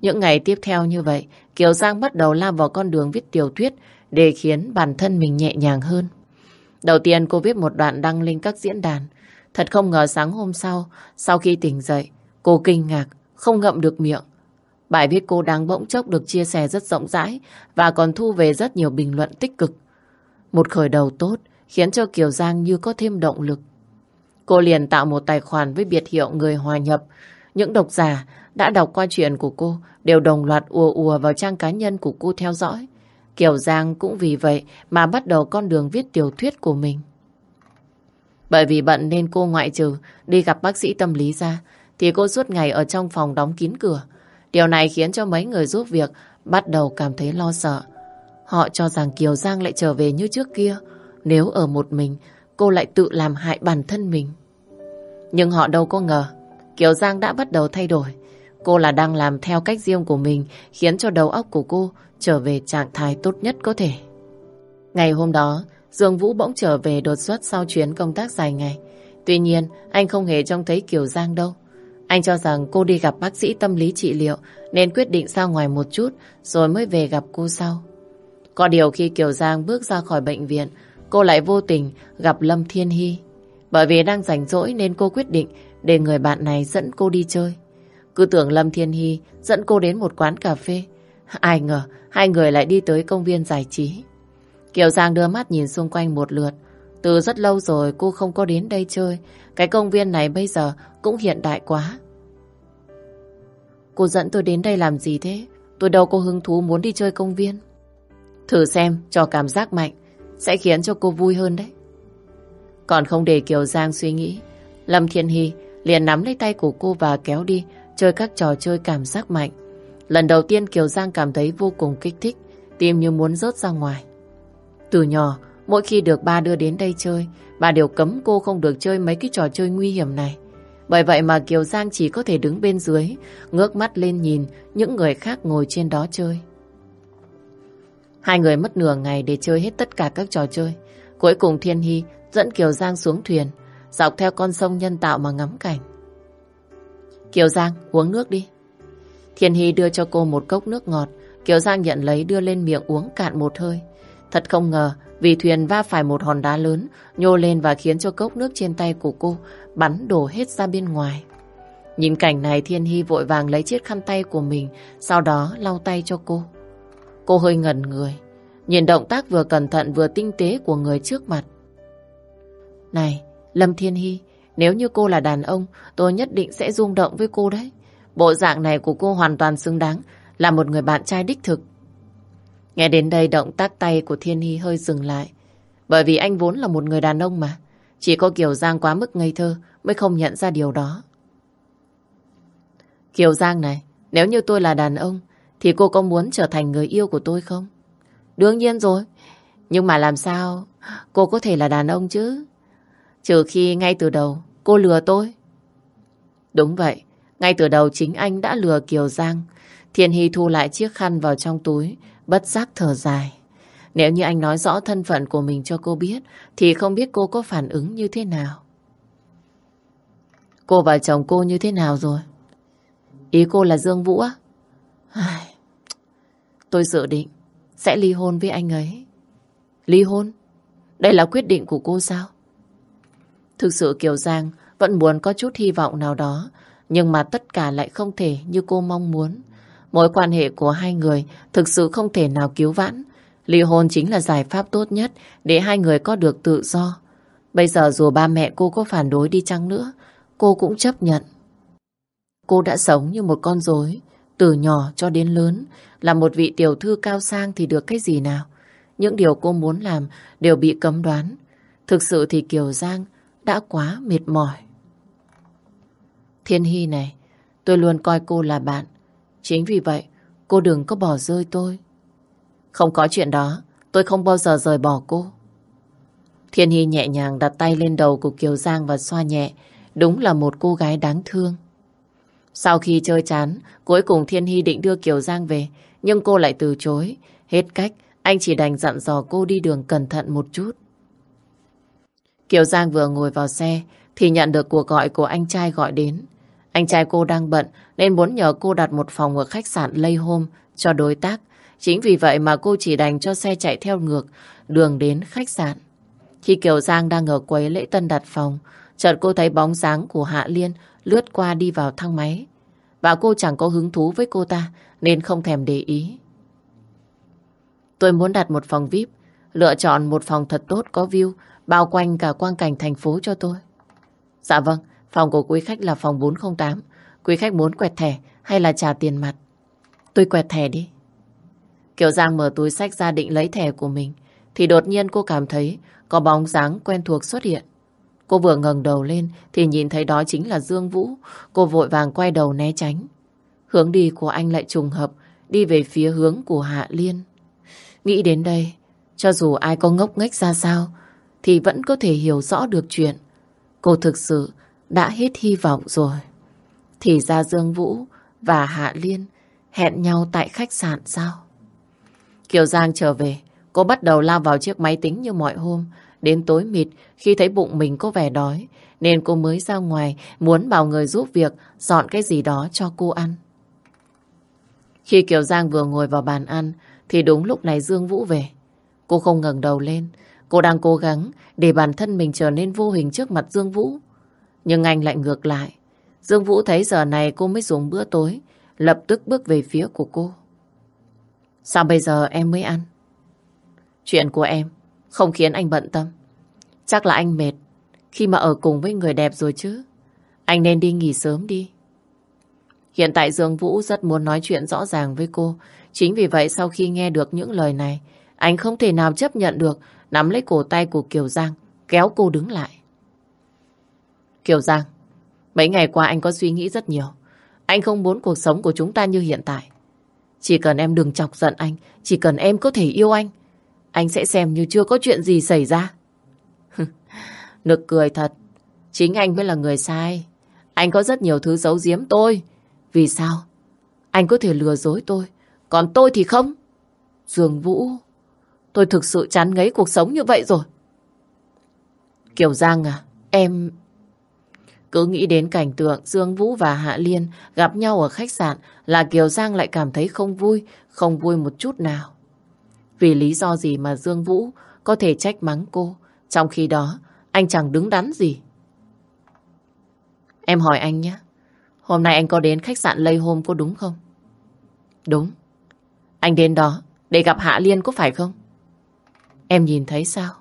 Những ngày tiếp theo như vậy, Kiều Giang bắt đầu lao vào con đường viết tiểu thuyết để khiến bản thân mình nhẹ nhàng hơn. Đầu tiên cô viết một đoạn đăng lên các diễn đàn. Thật không ngờ sáng hôm sau, sau khi tỉnh dậy, cô kinh ngạc, không ngậm được miệng. Bài viết cô đang bỗng chốc được chia sẻ rất rộng rãi và còn thu về rất nhiều bình luận tích cực. Một khởi đầu tốt khiến cho Kiều Giang như có thêm động lực. Cô liền tạo một tài khoản với biệt hiệu người hòa nhập. Những độc giả đã đọc qua chuyện của cô đều đồng loạt ùa ùa vào trang cá nhân của cô theo dõi. Kiều Giang cũng vì vậy mà bắt đầu con đường viết tiểu thuyết của mình. Bởi vì bận nên cô ngoại trừ đi gặp bác sĩ tâm lý ra, thì cô suốt ngày ở trong phòng đóng kín cửa. Điều này khiến cho mấy người giúp việc bắt đầu cảm thấy lo sợ. Họ cho rằng Kiều Giang lại trở về như trước kia. Nếu ở một mình, cô lại tự làm hại bản thân mình. Nhưng họ đâu có ngờ, Kiều Giang đã bắt đầu thay đổi. Cô là đang làm theo cách riêng của mình, khiến cho đầu óc của cô trở về trạng thái tốt nhất có thể. Ngày hôm đó, Dương Vũ bỗng trở về đột xuất sau chuyến công tác dài ngày. Tuy nhiên, anh không hề trông thấy Kiều Giang đâu. Anh cho rằng cô đi gặp bác sĩ tâm lý trị liệu nên quyết định ra ngoài một chút rồi mới về gặp cô sau. Có điều khi Kiều Giang bước ra khỏi bệnh viện, cô lại vô tình gặp Lâm Thiên Hy. Bởi vì đang rảnh rỗi nên cô quyết định để người bạn này dẫn cô đi chơi. Cứ tưởng Lâm Thiên Hy dẫn cô đến một quán cà phê. Ai ngờ hai người lại đi tới công viên giải trí. Kiều Giang đưa mắt nhìn xung quanh một lượt. Từ rất lâu rồi cô không có đến đây chơi. Cái công viên này bây giờ cũng hiện đại quá. Cô dẫn tôi đến đây làm gì thế? Tôi đâu có hứng thú muốn đi chơi công viên. Thử xem cho cảm giác mạnh sẽ khiến cho cô vui hơn đấy. Còn không để Kiều Giang suy nghĩ, Lâm Thiên Hy liền nắm lấy tay của cô và kéo đi chơi các trò chơi cảm giác mạnh. Lần đầu tiên Kiều Giang cảm thấy vô cùng kích thích, tim như muốn rớt ra ngoài. Từ nhỏ, mỗi khi được ba đưa đến đây chơi, bà đều cấm cô không được chơi mấy cái trò chơi nguy hiểm này. Bởi vậy mà Kiều Giang chỉ có thể đứng bên dưới, ngước mắt lên nhìn những người khác ngồi trên đó chơi. Hai người mất nửa ngày để chơi hết tất cả các trò chơi. Cuối cùng Thiên Hy dẫn Kiều Giang xuống thuyền, dọc theo con sông nhân tạo mà ngắm cảnh. Kiều Giang, uống nước đi. Thiên Hy đưa cho cô một cốc nước ngọt. Kiều Giang nhận lấy đưa lên miệng uống cạn một hơi. Thật không ngờ, vì thuyền va phải một hòn đá lớn, nhô lên và khiến cho cốc nước trên tay của cô bắn đổ hết ra bên ngoài. Nhìn cảnh này Thiên Hy vội vàng lấy chiếc khăn tay của mình, sau đó lau tay cho cô. Cô hơi ngẩn người. nhìn động tác vừa cẩn thận vừa tinh tế của người trước mặt. Này, Lâm Thiên Hy, nếu như cô là đàn ông, tôi nhất định sẽ rung động với cô đấy. Bộ dạng này của cô hoàn toàn xứng đáng là một người bạn trai đích thực. Nghe đến đây động tác tay của Thiên Hy hơi dừng lại. Bởi vì anh vốn là một người đàn ông mà. Chỉ có Kiều Giang quá mức ngây thơ mới không nhận ra điều đó. Kiều Giang này, nếu như tôi là đàn ông, thì cô có muốn trở thành người yêu của tôi không? Đương nhiên rồi. Nhưng mà làm sao cô có thể là đàn ông chứ? Trừ khi ngay từ đầu cô lừa tôi. Đúng vậy, ngay từ đầu chính anh đã lừa Kiều Giang. Thiên Hy thu lại chiếc khăn vào trong túi, bất giác thở dài. Nếu như anh nói rõ thân phận của mình cho cô biết, thì không biết cô có phản ứng như thế nào. Cô và chồng cô như thế nào rồi? Ý cô là Dương Vũ á? Tôi dự định sẽ ly hôn với anh ấy. Ly hôn? Đây là quyết định của cô sao? Thực sự Kiều Giang vẫn muốn có chút hy vọng nào đó, nhưng mà tất cả lại không thể như cô mong muốn. Mối quan hệ của hai người thực sự không thể nào cứu vãn. Ly hôn chính là giải pháp tốt nhất để hai người có được tự do. Bây giờ dù ba mẹ cô có phản đối đi chăng nữa, cô cũng chấp nhận. Cô đã sống như một con rối, từ nhỏ cho đến lớn, là một vị tiểu thư cao sang thì được cái gì nào. Những điều cô muốn làm đều bị cấm đoán. Thực sự thì Kiều Giang đã quá mệt mỏi. Thiên Hy này, tôi luôn coi cô là bạn. Chính vì vậy, cô đừng có bỏ rơi tôi. Không có chuyện đó, tôi không bao giờ rời bỏ cô. Thiên Hy nhẹ nhàng đặt tay lên đầu của Kiều Giang và xoa nhẹ. Đúng là một cô gái đáng thương. Sau khi chơi chán, cuối cùng Thiên Hy định đưa Kiều Giang về, nhưng cô lại từ chối. Hết cách, anh chỉ đành dặn dò cô đi đường cẩn thận một chút. Kiều Giang vừa ngồi vào xe, thì nhận được cuộc gọi của anh trai gọi đến. Anh trai cô đang bận nên muốn nhờ cô đặt một phòng ở khách sạn Lây Hôm cho đối tác. Chính vì vậy mà cô chỉ đành cho xe chạy theo ngược đường đến khách sạn. Khi Kiều Giang đang ở quầy lễ tân đặt phòng, chợt cô thấy bóng dáng của Hạ Liên lướt qua đi vào thang máy. Và cô chẳng có hứng thú với cô ta nên không thèm để ý. Tôi muốn đặt một phòng VIP, lựa chọn một phòng thật tốt có view, bao quanh cả quang cảnh thành phố cho tôi. Dạ vâng, phòng của quý khách là phòng 408. Quý khách muốn quẹt thẻ hay là trả tiền mặt? Tôi quẹt thẻ đi. Kiều Giang mở túi sách ra định lấy thẻ của mình, thì đột nhiên cô cảm thấy có bóng dáng quen thuộc xuất hiện. Cô vừa ngẩng đầu lên thì nhìn thấy đó chính là Dương Vũ. Cô vội vàng quay đầu né tránh. Hướng đi của anh lại trùng hợp đi về phía hướng của Hạ Liên. Nghĩ đến đây, cho dù ai có ngốc nghếch ra sao thì vẫn có thể hiểu rõ được chuyện. Cô thực sự đã hết hy vọng rồi. Thì ra Dương Vũ và Hạ Liên hẹn nhau tại khách sạn sao? Kiều Giang trở về, cô bắt đầu lao vào chiếc máy tính như mọi hôm. Đến tối mịt, khi thấy bụng mình có vẻ đói, nên cô mới ra ngoài muốn bảo người giúp việc dọn cái gì đó cho cô ăn. Khi Kiều Giang vừa ngồi vào bàn ăn, thì đúng lúc này Dương Vũ về. Cô không ngẩng đầu lên, cô đang cố gắng để bản thân mình trở nên vô hình trước mặt Dương Vũ. Nhưng anh lại ngược lại. Dương Vũ thấy giờ này cô mới dùng bữa tối, lập tức bước về phía của cô. Sao bây giờ em mới ăn? Chuyện của em không khiến anh bận tâm. Chắc là anh mệt khi mà ở cùng với người đẹp rồi chứ. Anh nên đi nghỉ sớm đi. Hiện tại Dương Vũ rất muốn nói chuyện rõ ràng với cô. Chính vì vậy sau khi nghe được những lời này, anh không thể nào chấp nhận được nắm lấy cổ tay của Kiều Giang, kéo cô đứng lại. Kiều Giang, mấy ngày qua anh có suy nghĩ rất nhiều. Anh không muốn cuộc sống của chúng ta như hiện tại. Chỉ cần em đừng chọc giận anh, chỉ cần em có thể yêu anh, anh sẽ xem như chưa có chuyện gì xảy ra. Nực cười thật, chính anh mới là người sai. Anh có rất nhiều thứ giấu giếm tôi. Vì sao? Anh có thể lừa dối tôi, còn tôi thì không. Dương Vũ, tôi thực sự chán ngấy cuộc sống như vậy rồi. Kiều Giang à, em... Cứ nghĩ đến cảnh tượng Dương Vũ và Hạ Liên gặp nhau ở khách sạn là Kiều Giang lại cảm thấy không vui, không vui một chút nào. Vì lý do gì mà Dương Vũ có thể trách mắng cô, trong khi đó anh chẳng đứng đắn gì. Em hỏi anh nhé, hôm nay anh có đến khách sạn Lây Hôm có đúng không? Đúng. Anh đến đó để gặp Hạ Liên có phải không? Em nhìn thấy sao?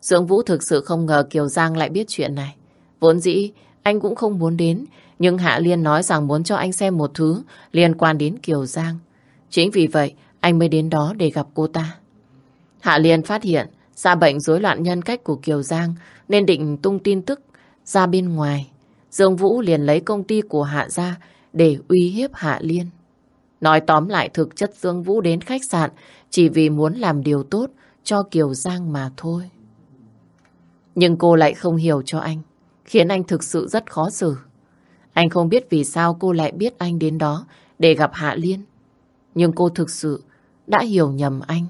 Dương Vũ thực sự không ngờ Kiều Giang lại biết chuyện này. Vốn dĩ, anh cũng không muốn đến, nhưng Hạ Liên nói rằng muốn cho anh xem một thứ liên quan đến Kiều Giang. Chính vì vậy, anh mới đến đó để gặp cô ta. Hạ Liên phát hiện ra bệnh rối loạn nhân cách của Kiều Giang nên định tung tin tức ra bên ngoài. Dương Vũ liền lấy công ty của Hạ ra để uy hiếp Hạ Liên. Nói tóm lại thực chất Dương Vũ đến khách sạn chỉ vì muốn làm điều tốt cho Kiều Giang mà thôi. Nhưng cô lại không hiểu cho anh, khiến anh thực sự rất khó xử. Anh không biết vì sao cô lại biết anh đến đó để gặp Hạ Liên. Nhưng cô thực sự đã hiểu nhầm anh.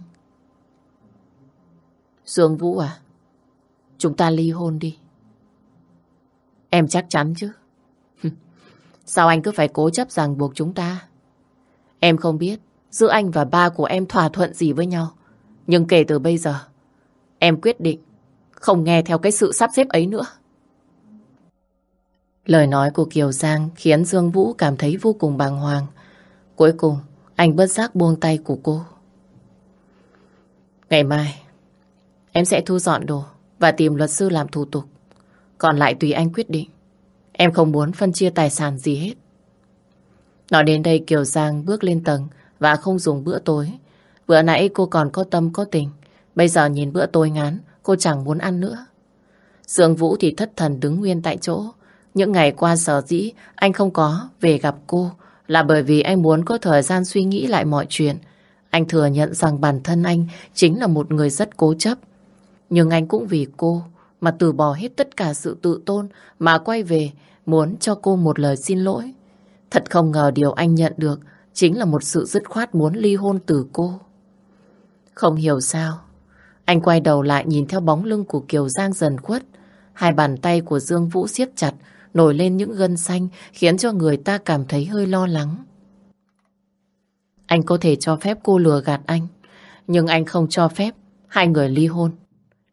Dương Vũ à, chúng ta ly hôn đi. Em chắc chắn chứ. Sao anh cứ phải cố chấp ràng buộc chúng ta? Em không biết giữa anh và ba của em thỏa thuận gì với nhau. Nhưng kể từ bây giờ, em quyết định không nghe theo cái sự sắp xếp ấy nữa. Lời nói của Kiều Giang khiến Dương Vũ cảm thấy vô cùng bàng hoàng. Cuối cùng, anh bất giác buông tay của cô. Ngày mai, em sẽ thu dọn đồ và tìm luật sư làm thủ tục. Còn lại tùy anh quyết định. Em không muốn phân chia tài sản gì hết. Nói đến đây Kiều Giang bước lên tầng và không dùng bữa tối. Bữa nãy cô còn có tâm có tình. Bây giờ nhìn bữa tối ngán, cô chẳng muốn ăn nữa. Dương Vũ thì thất thần đứng nguyên tại chỗ. Những ngày qua sở dĩ anh không có về gặp cô là bởi vì anh muốn có thời gian suy nghĩ lại mọi chuyện. Anh thừa nhận rằng bản thân anh chính là một người rất cố chấp. Nhưng anh cũng vì cô mà từ bỏ hết tất cả sự tự tôn mà quay về muốn cho cô một lời xin lỗi. Thật không ngờ điều anh nhận được chính là một sự dứt khoát muốn ly hôn từ cô. Không hiểu sao, anh quay đầu lại nhìn theo bóng lưng của Kiều Giang dần khuất. Hai bàn tay của Dương Vũ siết chặt, nổi lên những gân xanh khiến cho người ta cảm thấy hơi lo lắng. Anh có thể cho phép cô lừa gạt anh, nhưng anh không cho phép hai người ly hôn.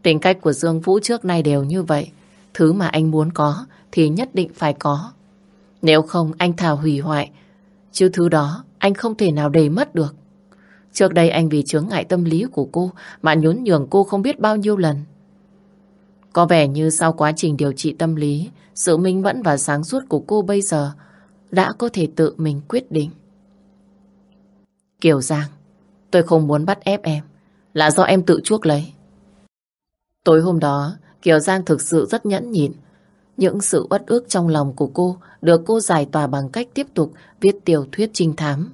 Tính cách của Dương Vũ trước nay đều như vậy. Thứ mà anh muốn có thì nhất định phải có. Nếu không anh thào hủy hoại, chứ thứ đó anh không thể nào đầy mất được. Trước đây anh vì chướng ngại tâm lý của cô mà nhún nhường cô không biết bao nhiêu lần. Có vẻ như sau quá trình điều trị tâm lý, sự minh mẫn và sáng suốt của cô bây giờ đã có thể tự mình quyết định. Kiều Giang, tôi không muốn bắt ép em, là do em tự chuốc lấy. Tối hôm đó, Kiều Giang thực sự rất nhẫn nhịn. Những sự uất ước trong lòng của cô được cô giải tỏa bằng cách tiếp tục viết tiểu thuyết trinh thám.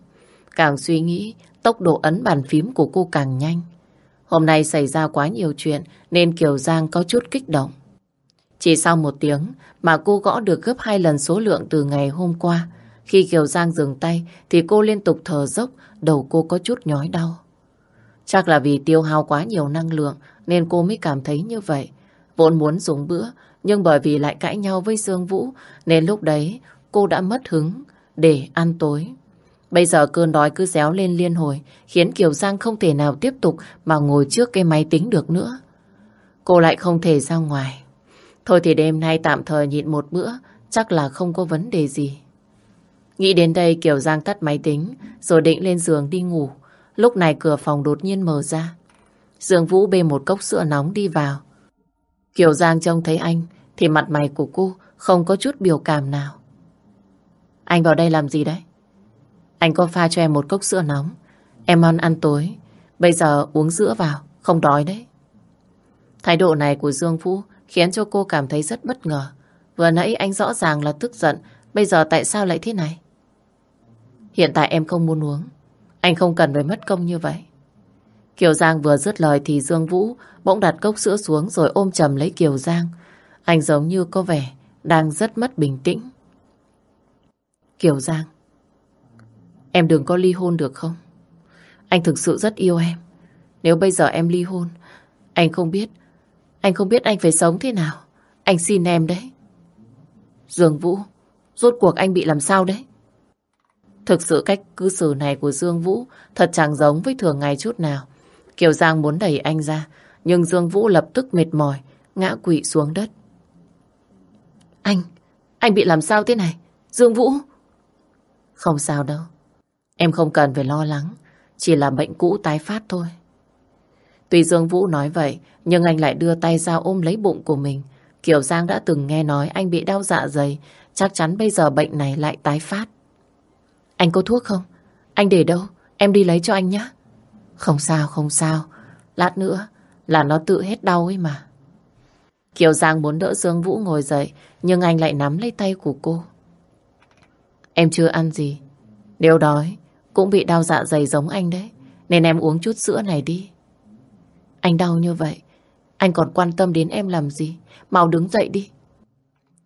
Càng suy nghĩ, tốc độ ấn bàn phím của cô càng nhanh. Hôm nay xảy ra quá nhiều chuyện nên Kiều Giang có chút kích động. Chỉ sau một tiếng mà cô gõ được gấp hai lần số lượng từ ngày hôm qua. Khi Kiều Giang dừng tay thì cô liên tục thở dốc, đầu cô có chút nhói đau. Chắc là vì tiêu hao quá nhiều năng lượng nên cô mới cảm thấy như vậy. Vốn muốn dùng bữa, nhưng bởi vì lại cãi nhau với Dương Vũ, nên lúc đấy cô đã mất hứng để ăn tối. Bây giờ cơn đói cứ réo lên liên hồi, khiến Kiều Giang không thể nào tiếp tục mà ngồi trước cái máy tính được nữa. Cô lại không thể ra ngoài. Thôi thì đêm nay tạm thời nhịn một bữa, chắc là không có vấn đề gì. Nghĩ đến đây Kiều Giang tắt máy tính, rồi định lên giường đi ngủ. Lúc này cửa phòng đột nhiên mở ra. Dương Vũ bê một cốc sữa nóng đi vào. Kiều Giang trông thấy anh thì mặt mày của cô không có chút biểu cảm nào. Anh vào đây làm gì đấy? Anh có pha cho em một cốc sữa nóng. Em ăn ăn tối. Bây giờ uống sữa vào, không đói đấy. Thái độ này của Dương Vũ khiến cho cô cảm thấy rất bất ngờ. Vừa nãy anh rõ ràng là tức giận, bây giờ tại sao lại thế này? Hiện tại em không muốn uống. Anh không cần phải mất công như vậy. Kiều Giang vừa dứt lời thì Dương Vũ bỗng đặt cốc sữa xuống rồi ôm chầm lấy Kiều Giang. Anh giống như có vẻ đang rất mất bình tĩnh. Kiều Giang, em đừng có ly hôn được không? Anh thực sự rất yêu em. Nếu bây giờ em ly hôn, anh không biết, anh không biết anh phải sống thế nào. Anh xin em đấy. Dương Vũ, rốt cuộc anh bị làm sao đấy? Thực sự cách cư xử này của Dương Vũ thật chẳng giống với thường ngày chút nào. Kiều Giang muốn đẩy anh ra, nhưng Dương Vũ lập tức mệt mỏi, ngã quỵ xuống đất. Anh, anh bị làm sao thế này? Dương Vũ? Không sao đâu. Em không cần phải lo lắng, chỉ là bệnh cũ tái phát thôi. Tuy Dương Vũ nói vậy, nhưng anh lại đưa tay ra ôm lấy bụng của mình. Kiều Giang đã từng nghe nói anh bị đau dạ dày, chắc chắn bây giờ bệnh này lại tái phát. Anh có thuốc không? Anh để đâu? Em đi lấy cho anh nhé. Không sao, không sao. Lát nữa là nó tự hết đau ấy mà. Kiều Giang muốn đỡ Dương Vũ ngồi dậy, nhưng anh lại nắm lấy tay của cô. Em chưa ăn gì. Nếu đói, cũng bị đau dạ dày giống anh đấy. Nên em uống chút sữa này đi. Anh đau như vậy, anh còn quan tâm đến em làm gì? Mau đứng dậy đi.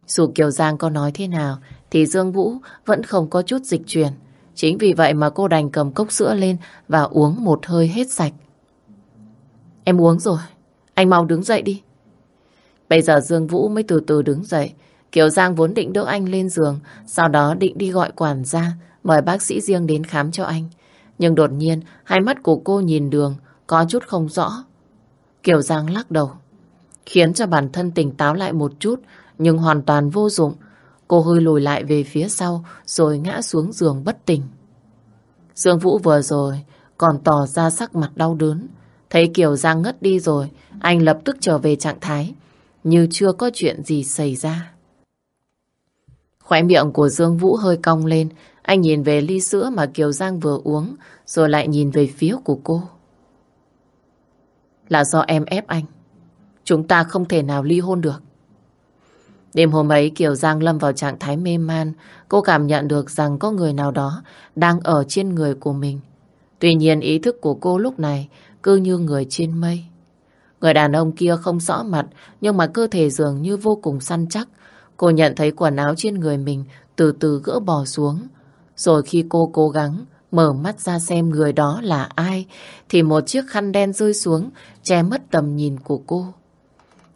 Dù Kiều Giang có nói thế nào, thì Dương Vũ vẫn không có chút dịch chuyển. Chính vì vậy mà cô đành cầm cốc sữa lên và uống một hơi hết sạch. Em uống rồi, anh mau đứng dậy đi. Bây giờ Dương Vũ mới từ từ đứng dậy. Kiều Giang vốn định đỡ anh lên giường, sau đó định đi gọi quản gia, mời bác sĩ riêng đến khám cho anh. Nhưng đột nhiên, hai mắt của cô nhìn đường, có chút không rõ. Kiều Giang lắc đầu, khiến cho bản thân tỉnh táo lại một chút, nhưng hoàn toàn vô dụng. Cô hơi lùi lại về phía sau, rồi ngã xuống giường bất tỉnh. Dương Vũ vừa rồi còn tỏ ra sắc mặt đau đớn. Thấy Kiều Giang ngất đi rồi, anh lập tức trở về trạng thái, như chưa có chuyện gì xảy ra. Khóe miệng của Dương Vũ hơi cong lên, anh nhìn về ly sữa mà Kiều Giang vừa uống, rồi lại nhìn về phía của cô. Là do em ép anh. Chúng ta không thể nào ly hôn được. Đêm hôm ấy Kiều Giang lâm vào trạng thái mê man, cô cảm nhận được rằng có người nào đó đang ở trên người của mình. Tuy nhiên ý thức của cô lúc này cứ như người trên mây. Người đàn ông kia không rõ mặt nhưng mà cơ thể dường như vô cùng săn chắc. Cô nhận thấy quần áo trên người mình từ từ gỡ bỏ xuống. Rồi khi cô cố gắng mở mắt ra xem người đó là ai thì một chiếc khăn đen rơi xuống che mất tầm nhìn của cô.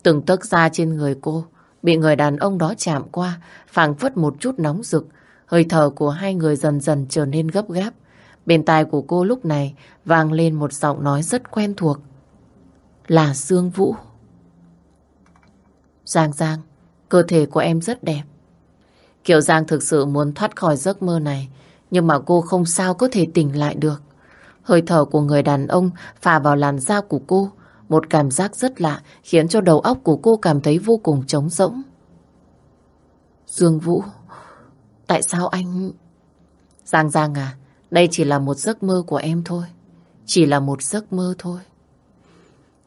Từng tấc da trên người cô bị người đàn ông đó chạm qua phảng phất một chút nóng rực. Hơi thở của hai người dần dần trở nên gấp gáp. Bên tai của cô lúc này vang lên một giọng nói rất quen thuộc. Là Dương Vũ. Giang Giang, cơ thể của em rất đẹp. Kiều Giang thực sự muốn thoát khỏi giấc mơ này, nhưng mà cô không sao có thể tỉnh lại được. Hơi thở của người đàn ông phả vào làn da của cô, một cảm giác rất lạ khiến cho đầu óc của cô cảm thấy vô cùng trống rỗng. Dương Vũ, tại sao anh... Giang Giang à, đây chỉ là một giấc mơ của em thôi. Chỉ là một giấc mơ thôi.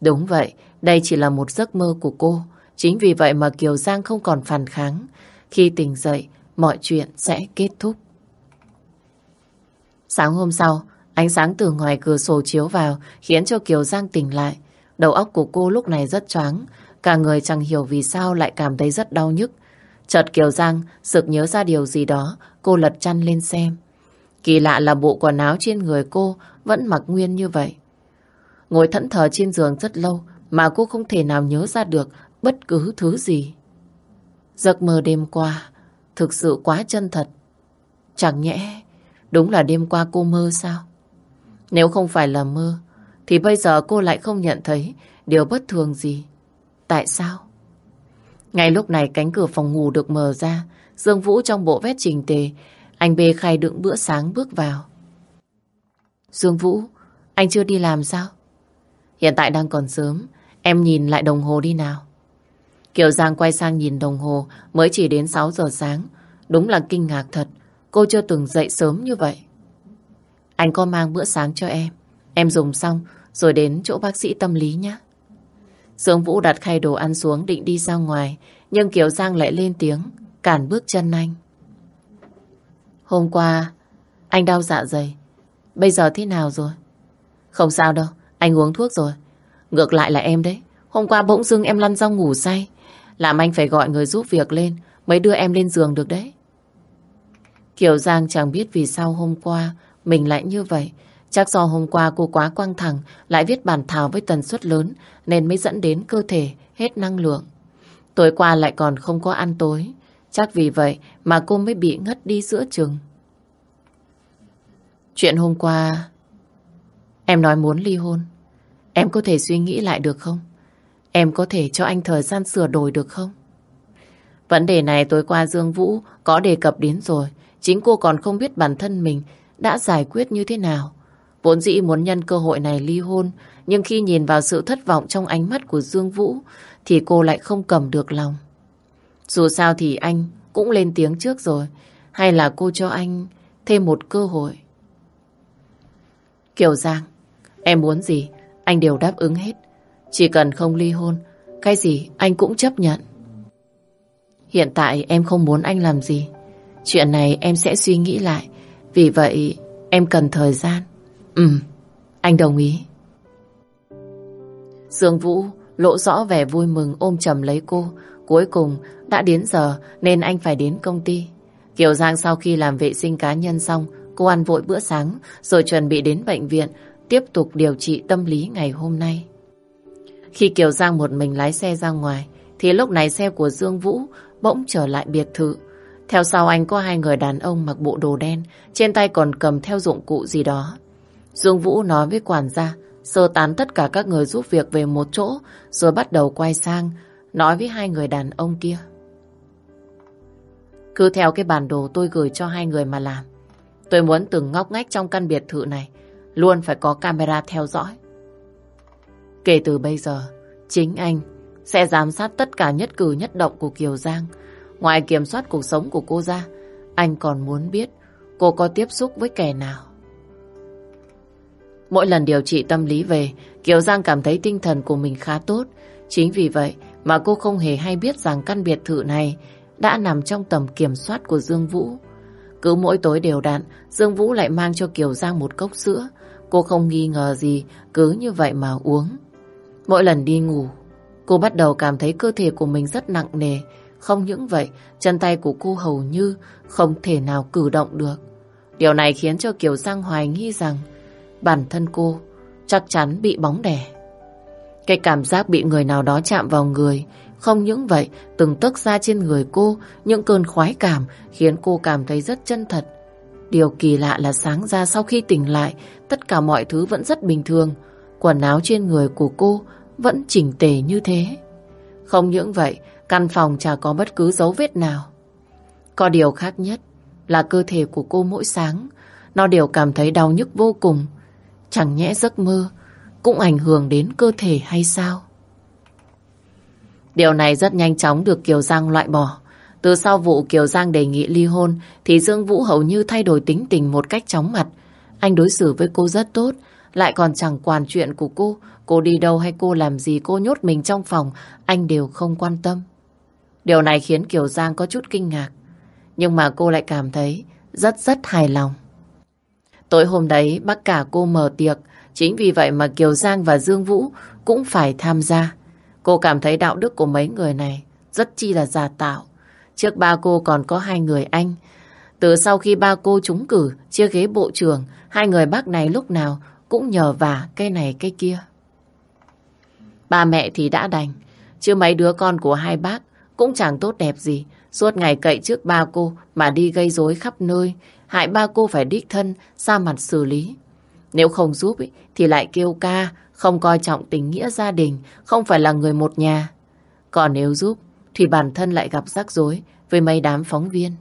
Đúng vậy, đây chỉ là một giấc mơ của cô. Chính vì vậy mà Kiều Giang không còn phản kháng. Khi tỉnh dậy, mọi chuyện sẽ kết thúc. Sáng hôm sau, ánh sáng từ ngoài cửa sổ chiếu vào khiến cho Kiều Giang tỉnh lại. Đầu óc của cô lúc này rất choáng, cả người chẳng hiểu vì sao lại cảm thấy rất đau nhức. Chợt Kiều Giang sực nhớ ra điều gì đó, cô lật chăn lên xem. Kỳ lạ là bộ quần áo trên người cô vẫn mặc nguyên như vậy. Ngồi thẫn thờ trên giường rất lâu mà cô không thể nào nhớ ra được bất cứ thứ gì. Giấc mơ đêm qua thực sự quá chân thật. Chẳng nhẽ đúng là đêm qua cô mơ sao? Nếu không phải là mơ thì bây giờ cô lại không nhận thấy điều bất thường gì. Tại sao? Ngay lúc này cánh cửa phòng ngủ được mở ra Dương Vũ trong bộ vest trình tề anh bê khay đựng bữa sáng bước vào. Dương Vũ, anh chưa đi làm sao? Hiện tại đang còn sớm, em nhìn lại đồng hồ đi nào. Kiều Giang quay sang nhìn đồng hồ, mới chỉ đến 6 giờ sáng. Đúng là kinh ngạc thật, cô chưa từng dậy sớm như vậy. Anh có mang bữa sáng cho em. Em dùng xong, rồi đến chỗ bác sĩ tâm lý nhé. Dương Vũ đặt khay đồ ăn xuống định đi ra ngoài, nhưng Kiều Giang lại lên tiếng, cản bước chân anh. Hôm qua, anh đau dạ dày. Bây giờ thế nào rồi? Không sao đâu, anh uống thuốc rồi. Ngược lại là em đấy. Hôm qua bỗng dưng em lăn ra ngủ say. Làm anh phải gọi người giúp việc lên, mới đưa em lên giường được đấy. Kiều Giang chẳng biết vì sao hôm qua mình lại như vậy. Chắc do hôm qua cô quá quăng thẳng, lại viết bản thảo với tần suất lớn, nên mới dẫn đến cơ thể hết năng lượng. Tối qua lại còn không có ăn tối Chắc vì vậy mà cô mới bị ngất đi giữa chừng. Chuyện hôm qua, em nói muốn ly hôn. Em có thể suy nghĩ lại được không? Em có thể cho anh thời gian sửa đổi được không? Vấn đề này tối qua Dương Vũ có đề cập đến rồi. Chính cô còn không biết bản thân mình đã giải quyết như thế nào. Vốn dĩ muốn nhân cơ hội này ly hôn, nhưng khi nhìn vào sự thất vọng trong ánh mắt của Dương Vũ, thì cô lại không cầm được lòng. Dù sao thì anh cũng lên tiếng trước rồi, hay là cô cho anh thêm một cơ hội? Kiều Giang, em muốn gì, anh đều đáp ứng hết. Chỉ cần không ly hôn, cái gì anh cũng chấp nhận. Hiện tại em không muốn anh làm gì. Chuyện này em sẽ suy nghĩ lại. Vì vậy em cần thời gian. Ừ, anh đồng ý. Dương Vũ lộ rõ vẻ vui mừng ôm chầm lấy cô. Cuối cùng đã đến giờ nên anh phải đến công ty. Kiều Giang sau khi làm vệ sinh cá nhân xong, cô ăn vội bữa sáng rồi chuẩn bị đến bệnh viện tiếp tục điều trị tâm lý ngày hôm nay. Khi Kiều Giang một mình lái xe ra ngoài thì lúc này xe của Dương Vũ bỗng trở lại biệt thự. Theo sau anh có hai người đàn ông mặc bộ đồ đen, trên tay còn cầm theo dụng cụ gì đó. Dương Vũ nói với quản gia, sơ tán tất cả các người giúp việc về một chỗ, rồi bắt đầu quay sang, nói với hai người đàn ông kia. Cứ theo cái bản đồ tôi gửi cho hai người mà làm. Tôi muốn từng ngóc ngách trong căn biệt thự này, luôn phải có camera theo dõi. Kể từ bây giờ, chính anh sẽ giám sát tất cả nhất cử nhất động của Kiều Giang. Ngoài kiểm soát cuộc sống của cô ra, anh còn muốn biết cô có tiếp xúc với kẻ nào. Mỗi lần điều trị tâm lý về, Kiều Giang cảm thấy tinh thần của mình khá tốt. Chính vì vậy mà cô không hề hay biết rằng căn biệt thự này đã nằm trong tầm kiểm soát của Dương Vũ. Cứ mỗi tối đều đặn, Dương Vũ lại mang cho Kiều Giang một cốc sữa. Cô không nghi ngờ gì, cứ như vậy mà uống. Mỗi lần đi ngủ, cô bắt đầu cảm thấy cơ thể của mình rất nặng nề. Không những vậy, chân tay của cô hầu như không thể nào cử động được. Điều này khiến cho Kiều Giang hoài nghi rằng bản thân cô chắc chắn bị bóng đè. Cái cảm giác bị người nào đó chạm vào người, không những vậy, từng tức ra trên người cô, những cơn khoái cảm khiến cô cảm thấy rất chân thật. Điều kỳ lạ là sáng ra sau khi tỉnh lại, tất cả mọi thứ vẫn rất bình thường. Quần áo trên người của cô vẫn chỉnh tề như thế. Không những vậy, căn phòng chả có bất cứ dấu vết nào. Có điều khác nhất là cơ thể của cô mỗi sáng, nó đều cảm thấy đau nhức vô cùng. Chẳng nhẽ giấc mơ cũng ảnh hưởng đến cơ thể hay sao? Điều này rất nhanh chóng được Kiều Giang loại bỏ. Từ sau vụ Kiều Giang đề nghị ly hôn thì Dương Vũ hầu như thay đổi tính tình một cách chóng mặt. Anh đối xử với cô rất tốt, lại còn chẳng quản chuyện của cô. Cô đi đâu hay cô làm gì cô nhốt mình trong phòng, anh đều không quan tâm. Điều này khiến Kiều Giang có chút kinh ngạc. Nhưng mà cô lại cảm thấy rất rất hài lòng. Tối hôm đấy bác cả cô mở tiệc, chính vì vậy mà Kiều Giang và Dương Vũ cũng phải tham gia. Cô cảm thấy đạo đức của mấy người này rất chi là giả tạo. Trước ba cô còn có hai người anh. Từ sau khi ba cô trúng cử chia ghế bộ trưởng, hai người bác này lúc nào cũng nhờ vả cái này cái kia. Ba mẹ thì đã đành, chứ mấy đứa con của hai bác cũng chẳng tốt đẹp gì. Suốt ngày cậy trước ba cô mà đi gây rối khắp nơi, hại ba cô phải đích thân ra mặt xử lý. Nếu không giúp ý, thì lại kêu ca, không coi trọng tình nghĩa gia đình, không phải là người một nhà. Còn nếu giúp, thì bản thân lại gặp rắc rối với mấy đám phóng viên.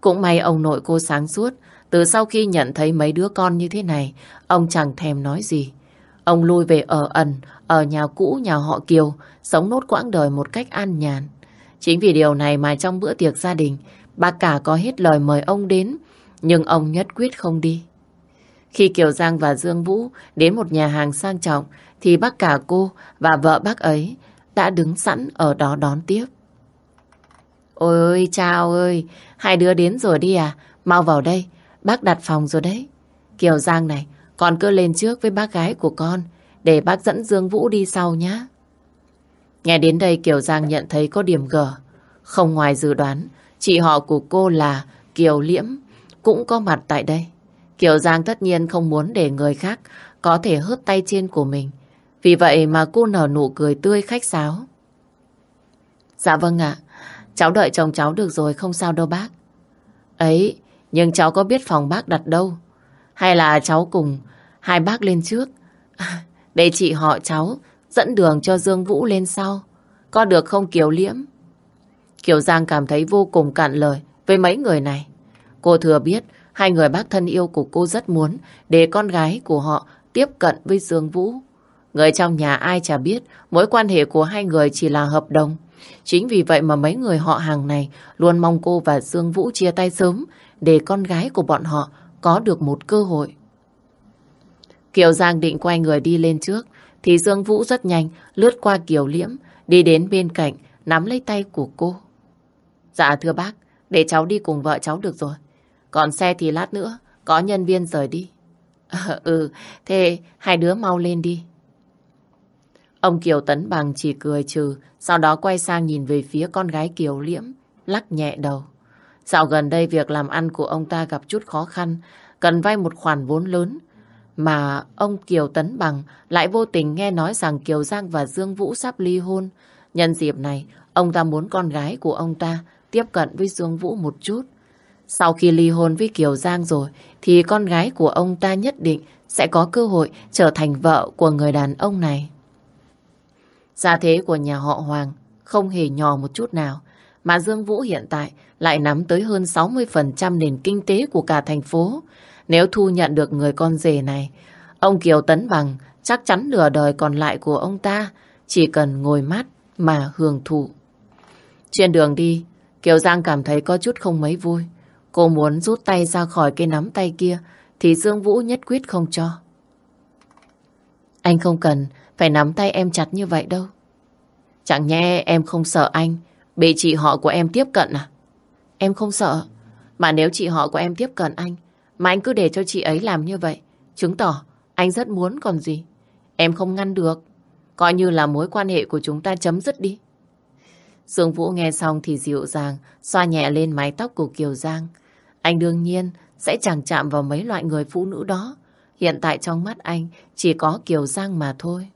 Cũng may ông nội cô sáng suốt, từ sau khi nhận thấy mấy đứa con như thế này, ông chẳng thèm nói gì. Ông lui về ở ẩn, ở nhà cũ nhà họ Kiều, sống nốt quãng đời một cách an nhàn. Chính vì điều này mà trong bữa tiệc gia đình, bà cả có hết lời mời ông đến, nhưng ông nhất quyết không đi. Khi Kiều Giang và Dương Vũ đến một nhà hàng sang trọng, thì bác cả cô và vợ bác ấy đã đứng sẵn ở đó đón tiếp. Ôi ơi, chào ơi, hai đứa đến rồi đi à? Mau vào đây, bác đặt phòng rồi đấy. Kiều Giang này, con cứ lên trước với bác gái của con, để bác dẫn Dương Vũ đi sau nhé. Nghe đến đây Kiều Giang nhận thấy có điểm gở. Không ngoài dự đoán, chị họ của cô là Kiều Liễm cũng có mặt tại đây. Kiều Giang tất nhiên không muốn để người khác có thể hớt tay trên của mình. Vì vậy mà cô nở nụ cười tươi khách sáo. Dạ vâng ạ, cháu đợi chồng cháu được rồi, không sao đâu bác. Ấy, nhưng cháu có biết phòng bác đặt đâu? Hay là cháu cùng hai bác lên trước? để chị họ cháu dẫn đường cho Dương Vũ lên sau. Có được không, Kiều Liễm? Kiều Giang cảm thấy vô cùng cạn lời với mấy người này. Cô thừa biết Hai người bác thân yêu của cô rất muốn để con gái của họ tiếp cận với Dương Vũ. Người trong nhà ai chả biết mối quan hệ của hai người chỉ là hợp đồng. Chính vì vậy mà mấy người họ hàng này luôn mong cô và Dương Vũ chia tay sớm để con gái của bọn họ có được một cơ hội. Kiều Giang định quay người đi lên trước thì Dương Vũ rất nhanh lướt qua Kiều Liễm đi đến bên cạnh nắm lấy tay của cô. Dạ thưa bác, để cháu đi cùng vợ cháu được rồi. Còn xe thì lát nữa, có nhân viên rời đi. À, ừ, thế hai đứa mau lên đi. Ông Kiều Tấn Bằng chỉ cười trừ, sau đó quay sang nhìn về phía con gái Kiều Liễm, lắc nhẹ đầu. Dạo gần đây việc làm ăn của ông ta gặp chút khó khăn, cần vay một khoản vốn lớn. Mà ông Kiều Tấn Bằng lại vô tình nghe nói rằng Kiều Giang và Dương Vũ sắp ly hôn. Nhân dịp này, ông ta muốn con gái của ông ta tiếp cận với Dương Vũ một chút. Sau khi ly hôn với Kiều Giang rồi, thì con gái của ông ta nhất định sẽ có cơ hội trở thành vợ của người đàn ông này. Gia thế của nhà họ Hoàng không hề nhỏ một chút nào, mà Dương Vũ hiện tại lại nắm tới hơn 60% nền kinh tế của cả thành phố. Nếu thu nhận được người con rể này, ông Kiều Tấn Bằng chắc chắn nửa đời còn lại của ông ta chỉ cần ngồi mát mà hưởng thụ. Trên đường đi, Kiều Giang cảm thấy có chút không mấy vui. Cô muốn rút tay ra khỏi cái nắm tay kia thì Dương Vũ nhất quyết không cho. Anh không cần phải nắm tay em chặt như vậy đâu. Chẳng nhẽ em không sợ anh bị chị họ của em tiếp cận à? Em không sợ. Mà nếu chị họ của em tiếp cận anh mà anh cứ để cho chị ấy làm như vậy chứng tỏ anh rất muốn còn gì. Em không ngăn được. Coi như là mối quan hệ của chúng ta chấm dứt đi. Dương Vũ nghe xong thì dịu dàng, xoa nhẹ lên mái tóc của Kiều Giang. Anh đương nhiên sẽ chẳng chạm vào mấy loại người phụ nữ đó. Hiện tại trong mắt anh chỉ có Kiều Giang mà thôi.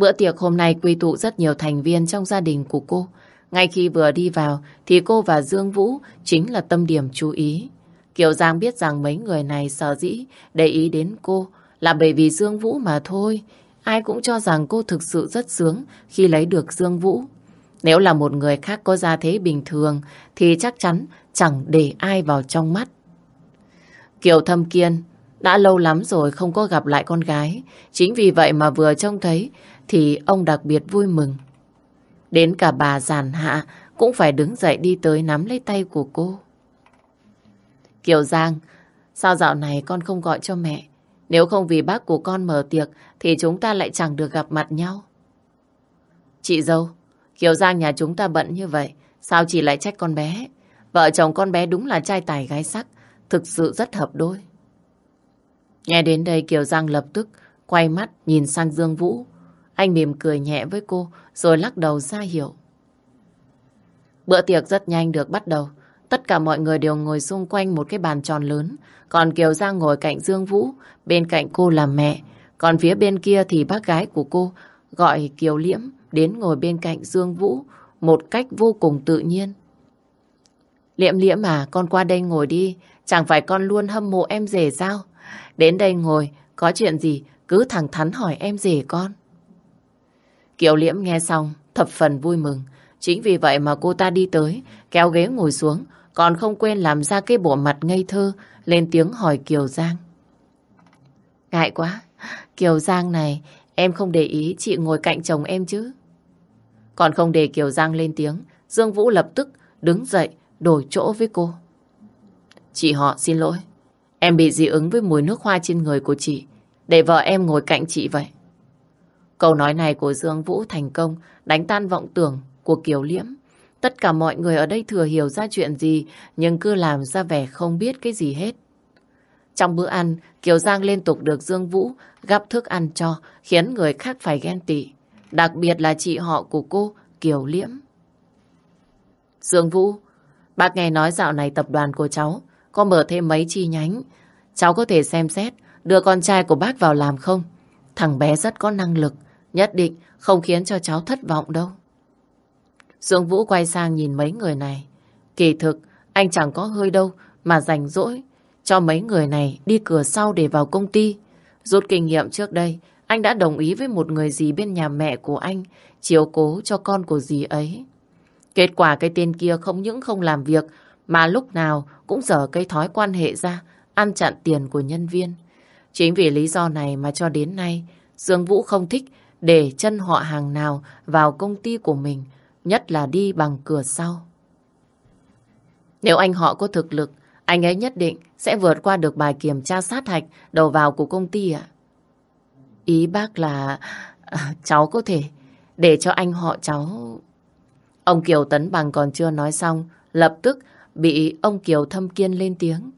Bữa tiệc hôm nay quy tụ rất nhiều thành viên trong gia đình của cô. Ngay khi vừa đi vào, thì cô và Dương Vũ chính là tâm điểm chú ý. Kiều Giang biết rằng mấy người này sợ dĩ để ý đến cô là bởi vì Dương Vũ mà thôi. Ai cũng cho rằng cô thực sự rất sướng khi lấy được Dương Vũ. Nếu là một người khác có gia thế bình thường, thì chắc chắn chẳng để ai vào trong mắt. Kiều Thâm Kiên, đã lâu lắm rồi không có gặp lại con gái. Chính vì vậy mà vừa trông thấy thì ông đặc biệt vui mừng. Đến cả bà giàn hạ cũng phải đứng dậy đi tới nắm lấy tay của cô. Kiều Giang, sao dạo này con không gọi cho mẹ? Nếu không vì bác của con mở tiệc thì chúng ta lại chẳng được gặp mặt nhau. Chị dâu, Kiều Giang nhà chúng ta bận như vậy, sao chị lại trách con bé? Vợ chồng con bé đúng là trai tài gái sắc, thực sự rất hợp đôi. Nghe đến đây Kiều Giang lập tức quay mắt nhìn sang Dương Vũ. Anh mỉm cười nhẹ với cô rồi lắc đầu ra hiệu. Bữa tiệc rất nhanh được bắt đầu. Tất cả mọi người đều ngồi xung quanh một cái bàn tròn lớn. Còn Kiều Giang ngồi cạnh Dương Vũ, bên cạnh cô là mẹ. Còn phía bên kia thì bác gái của cô gọi Kiều Liễm đến ngồi bên cạnh Dương Vũ một cách vô cùng tự nhiên. Liễm Liễm à, con qua đây ngồi đi. Chẳng phải con luôn hâm mộ em rể sao? Đến đây ngồi, có chuyện gì cứ thẳng thắn hỏi em rể con. Kiều Liễm nghe xong, thập phần vui mừng. Chính vì vậy mà cô ta đi tới, kéo ghế ngồi xuống, còn không quên làm ra cái bộ mặt ngây thơ, lên tiếng hỏi Kiều Giang. Ngại quá, Kiều Giang này, em không để ý chị ngồi cạnh chồng em chứ. Còn không để Kiều Giang lên tiếng, Dương Vũ lập tức đứng dậy, đổi chỗ với cô. Chị họ xin lỗi, em bị dị ứng với mùi nước hoa trên người của chị, để vợ em ngồi cạnh chị vậy. Câu nói này của Dương Vũ thành công đánh tan vọng tưởng của Kiều Liễm. Tất cả mọi người ở đây thừa hiểu ra chuyện gì nhưng cứ làm ra vẻ không biết cái gì hết. Trong bữa ăn, Kiều Giang liên tục được Dương Vũ gắp thức ăn cho khiến người khác phải ghen tị. Đặc biệt là chị họ của cô, Kiều Liễm. Dương Vũ, bác nghe nói dạo này tập đoàn của cháu có mở thêm mấy chi nhánh. Cháu có thể xem xét đưa con trai của bác vào làm không? Thằng bé rất có năng lực, nhất định không khiến cho cháu thất vọng đâu. Dương Vũ quay sang nhìn mấy người này. Kỳ thực, anh chẳng có hơi đâu mà rảnh rỗi cho mấy người này đi cửa sau để vào công ty. Rút kinh nghiệm trước đây, anh đã đồng ý với một người dì bên nhà mẹ của anh chiếu cố cho con của dì ấy. Kết quả cái tên kia không những không làm việc mà lúc nào cũng dở cây thói quan hệ ra, ăn chặn tiền của nhân viên. Chính vì lý do này mà cho đến nay, Dương Vũ không thích để chân họ hàng nào vào công ty của mình, nhất là đi bằng cửa sau. Nếu anh họ có thực lực, anh ấy nhất định sẽ vượt qua được bài kiểm tra sát hạch đầu vào của công ty ạ. Ý bác là à, cháu có thể để cho anh họ cháu... Ông Kiều Tấn Bằng còn chưa nói xong, lập tức bị ông Kiều Thâm Kiên lên tiếng.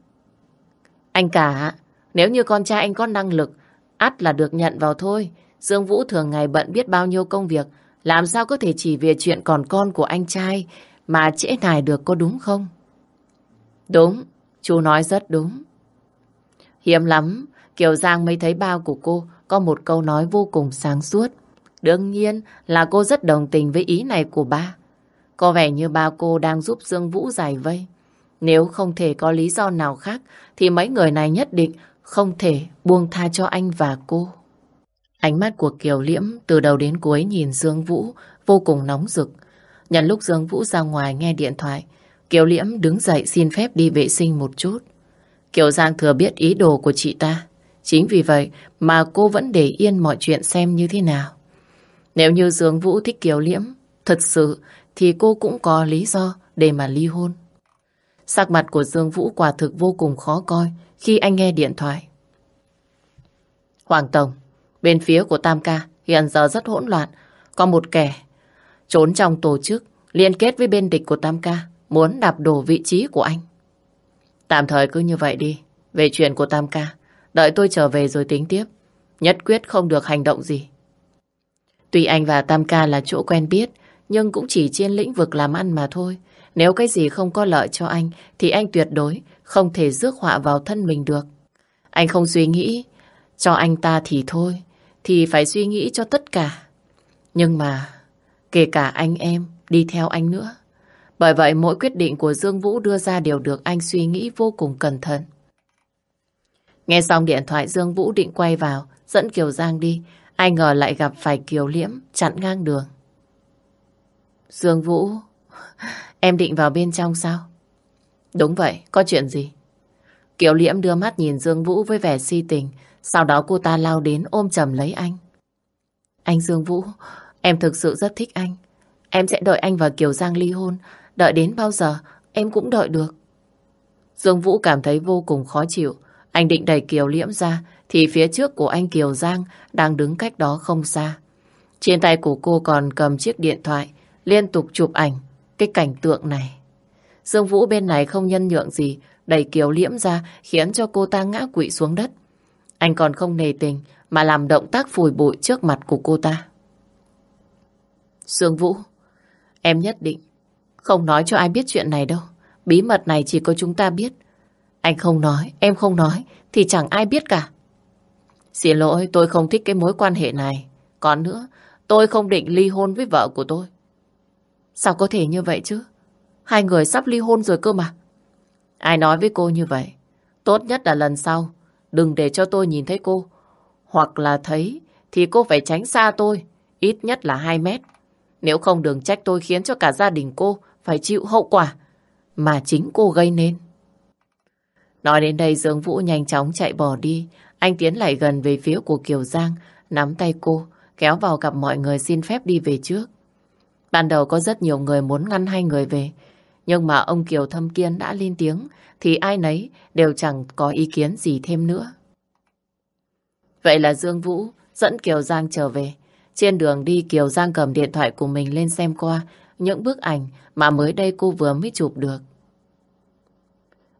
Anh cả, nếu như con trai anh có năng lực, ắt là được nhận vào thôi. Dương Vũ thường ngày bận biết bao nhiêu công việc, làm sao có thể chỉ về chuyện còn con của anh trai mà trễ nài được có đúng không? Đúng, chú nói rất đúng. Hiếm lắm, Kiều Giang mới thấy bao của cô có một câu nói vô cùng sáng suốt. Đương nhiên là cô rất đồng tình với ý này của ba. Có vẻ như ba cô đang giúp Dương Vũ giải vây. Nếu không thể có lý do nào khác thì mấy người này nhất định không thể buông tha cho anh và cô. Ánh mắt của Kiều Liễm từ đầu đến cuối nhìn Dương Vũ vô cùng nóng rực. Nhận lúc Dương Vũ ra ngoài nghe điện thoại, Kiều Liễm đứng dậy xin phép đi vệ sinh một chút. Kiều Giang thừa biết ý đồ của chị ta. Chính vì vậy mà cô vẫn để yên mọi chuyện xem như thế nào. Nếu như Dương Vũ thích Kiều Liễm, thật sự thì cô cũng có lý do để mà ly hôn. Sắc mặt của Dương Vũ quả thực vô cùng khó coi khi anh nghe điện thoại. Hoàng Tổng, bên phía của Tam Ca hiện giờ rất hỗn loạn. Có một kẻ trốn trong tổ chức liên kết với bên địch của Tam Ca muốn đạp đổ vị trí của anh. Tạm thời cứ như vậy đi. Về chuyện của Tam Ca, đợi tôi trở về rồi tính tiếp. Nhất quyết không được hành động gì. Tuy anh và Tam Ca là chỗ quen biết, nhưng cũng chỉ trên lĩnh vực làm ăn mà thôi. Nếu cái gì không có lợi cho anh, thì anh tuyệt đối không thể rước họa vào thân mình được. Anh không suy nghĩ cho anh ta thì thôi, thì phải suy nghĩ cho tất cả. Nhưng mà, kể cả anh em đi theo anh nữa. Bởi vậy mỗi quyết định của Dương Vũ đưa ra đều được anh suy nghĩ vô cùng cẩn thận. Nghe xong điện thoại Dương Vũ định quay vào, dẫn Kiều Giang đi. Ai ngờ lại gặp phải Kiều Liễm chặn ngang đường. Dương Vũ, em định vào bên trong sao? Đúng vậy, có chuyện gì? Kiều Liễm đưa mắt nhìn Dương Vũ với vẻ si tình, sau đó cô ta lao đến ôm chầm lấy anh. Anh Dương Vũ, em thực sự rất thích anh. Em sẽ đợi anh và Kiều Giang ly hôn, đợi đến bao giờ em cũng đợi được. Dương Vũ cảm thấy vô cùng khó chịu. Anh định đẩy Kiều Liễm ra, thì phía trước của anh Kiều Giang đang đứng cách đó không xa. Trên tay của cô còn cầm chiếc điện thoại, liên tục chụp ảnh cái cảnh tượng này. Dương Vũ bên này không nhân nhượng gì, đẩy Kiều Liễm ra khiến cho cô ta ngã quỵ xuống đất. Anh còn không nề tình mà làm động tác phủi bụi trước mặt của cô ta. Sương Vũ, em nhất định không nói cho ai biết chuyện này đâu. Bí mật này chỉ có chúng ta biết. Anh không nói, em không nói, thì chẳng ai biết cả. Xin lỗi, tôi không thích cái mối quan hệ này. Còn nữa, tôi không định ly hôn với vợ của tôi. Sao có thể như vậy chứ? Hai người sắp ly hôn rồi cơ mà. Ai nói với cô như vậy? Tốt nhất là lần sau, đừng để cho tôi nhìn thấy cô. Hoặc là thấy, thì cô phải tránh xa tôi, ít nhất là 2 mét. Nếu không đừng trách tôi khiến cho cả gia đình cô phải chịu hậu quả mà chính cô gây nên. Nói đến đây Dương Vũ nhanh chóng chạy bỏ đi. Anh tiến lại gần về phía của Kiều Giang, nắm tay cô, kéo vào gặp mọi người xin phép đi về trước. Ban đầu có rất nhiều người muốn ngăn hai người về, nhưng mà ông Kiều Thâm Kiên đã lên tiếng, thì ai nấy đều chẳng có ý kiến gì thêm nữa. Vậy là Dương Vũ dẫn Kiều Giang trở về. Trên đường đi Kiều Giang cầm điện thoại của mình lên xem qua những bức ảnh mà mới đây cô vừa mới chụp được.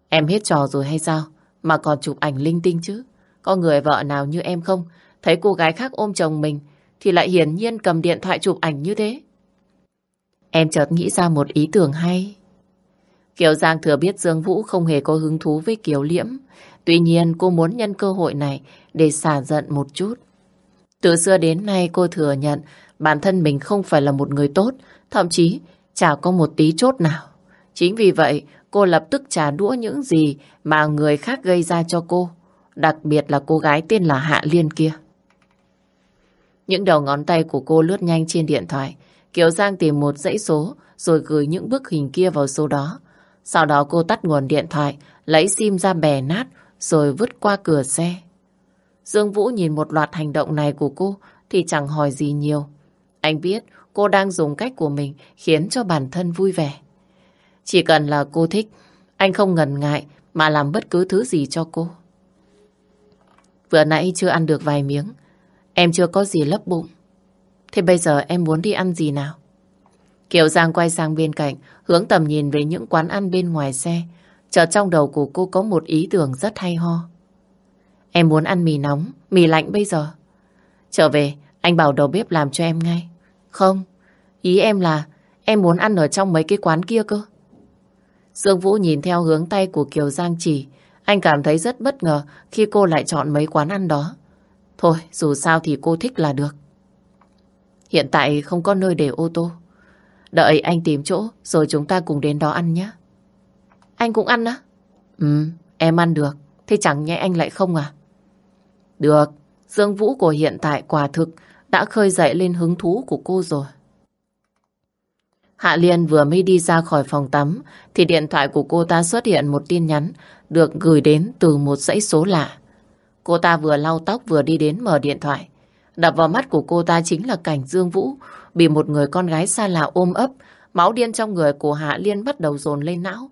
Em hết trò rồi hay sao? Mà còn chụp ảnh linh tinh chứ? Có người vợ nào như em không? Thấy cô gái khác ôm chồng mình thì lại hiển nhiên cầm điện thoại chụp ảnh như thế. Em chợt nghĩ ra một ý tưởng hay. Kiều Giang thừa biết Dương Vũ không hề có hứng thú với Kiều Liễm. Tuy nhiên cô muốn nhân cơ hội này để xả giận một chút. Từ xưa đến nay cô thừa nhận bản thân mình không phải là một người tốt, thậm chí chả có một tí chốt nào. Chính vì vậy cô lập tức trả đũa những gì mà người khác gây ra cho cô. Đặc biệt là cô gái tên là Hạ Liên kia. Những đầu ngón tay của cô lướt nhanh trên điện thoại. Kiều Giang tìm một dãy số rồi gửi những bức hình kia vào số đó. Sau đó cô tắt nguồn điện thoại, lấy sim ra bè nát, rồi vứt qua cửa xe. Dương Vũ nhìn một loạt hành động này của cô thì chẳng hỏi gì nhiều. Anh biết cô đang dùng cách của mình khiến cho bản thân vui vẻ. Chỉ cần là cô thích, anh không ngần ngại mà làm bất cứ thứ gì cho cô. Vừa nãy chưa ăn được vài miếng, em chưa có gì lấp bụng. Thế bây giờ em muốn đi ăn gì nào? Kiều Giang quay sang bên cạnh, hướng tầm nhìn về những quán ăn bên ngoài xe. Chợt trong đầu của cô có một ý tưởng rất hay ho. Em muốn ăn mì nóng, mì lạnh bây giờ. Trở về, anh bảo đầu bếp làm cho em ngay. Không, ý em là em muốn ăn ở trong mấy cái quán kia cơ. Dương Vũ nhìn theo hướng tay của Kiều Giang chỉ. Anh cảm thấy rất bất ngờ khi cô lại chọn mấy quán ăn đó. Thôi, dù sao thì cô thích là được. Hiện tại không có nơi để ô tô. Đợi anh tìm chỗ rồi chúng ta cùng đến đó ăn nhé. Anh cũng ăn á? Ừ, em ăn được. Thế chẳng nhẽ anh lại không à? Được, Dương Vũ của hiện tại quả thực đã khơi dậy lên hứng thú của cô rồi. Hạ Liên vừa mới đi ra khỏi phòng tắm thì điện thoại của cô ta xuất hiện một tin nhắn được gửi đến từ một dãy số lạ. Cô ta vừa lau tóc vừa đi đến mở điện thoại. Đập vào mắt của cô ta chính là cảnh Dương Vũ bị một người con gái xa lạ ôm ấp. Máu điên trong người của Hạ Liên bắt đầu dồn lên não.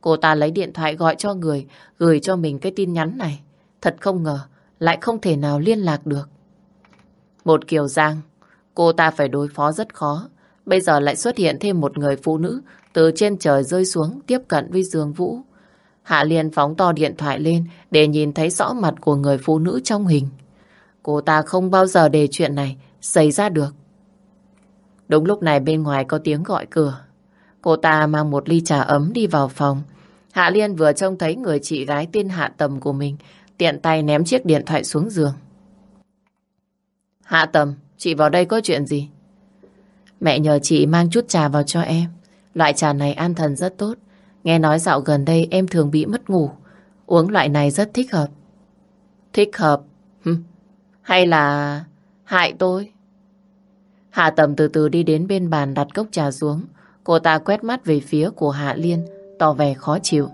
Cô ta lấy điện thoại gọi cho người, gửi cho mình cái tin nhắn này. Thật không ngờ, lại không thể nào liên lạc được. Một Kiều Giang, cô ta phải đối phó rất khó. Bây giờ lại xuất hiện thêm một người phụ nữ từ trên trời rơi xuống tiếp cận với Dương Vũ. Hạ Liên phóng to điện thoại lên để nhìn thấy rõ mặt của người phụ nữ trong hình. Cô ta không bao giờ để chuyện này xảy ra được. Đúng lúc này bên ngoài có tiếng gọi cửa. Cô ta mang một ly trà ấm đi vào phòng. Hạ Liên vừa trông thấy người chị gái tên Hạ Tầm của mình tiện tay ném chiếc điện thoại xuống giường. Hạ Tầm, chị vào đây có chuyện gì? Mẹ nhờ chị mang chút trà vào cho em. Loại trà này an thần rất tốt. Nghe nói dạo gần đây em thường bị mất ngủ. Uống loại này rất thích hợp. Thích hợp? Hay là hại tôi? Hạ Tầm từ từ đi đến bên bàn đặt cốc trà xuống. Cô ta quét mắt về phía của Hạ Liên, tỏ vẻ khó chịu.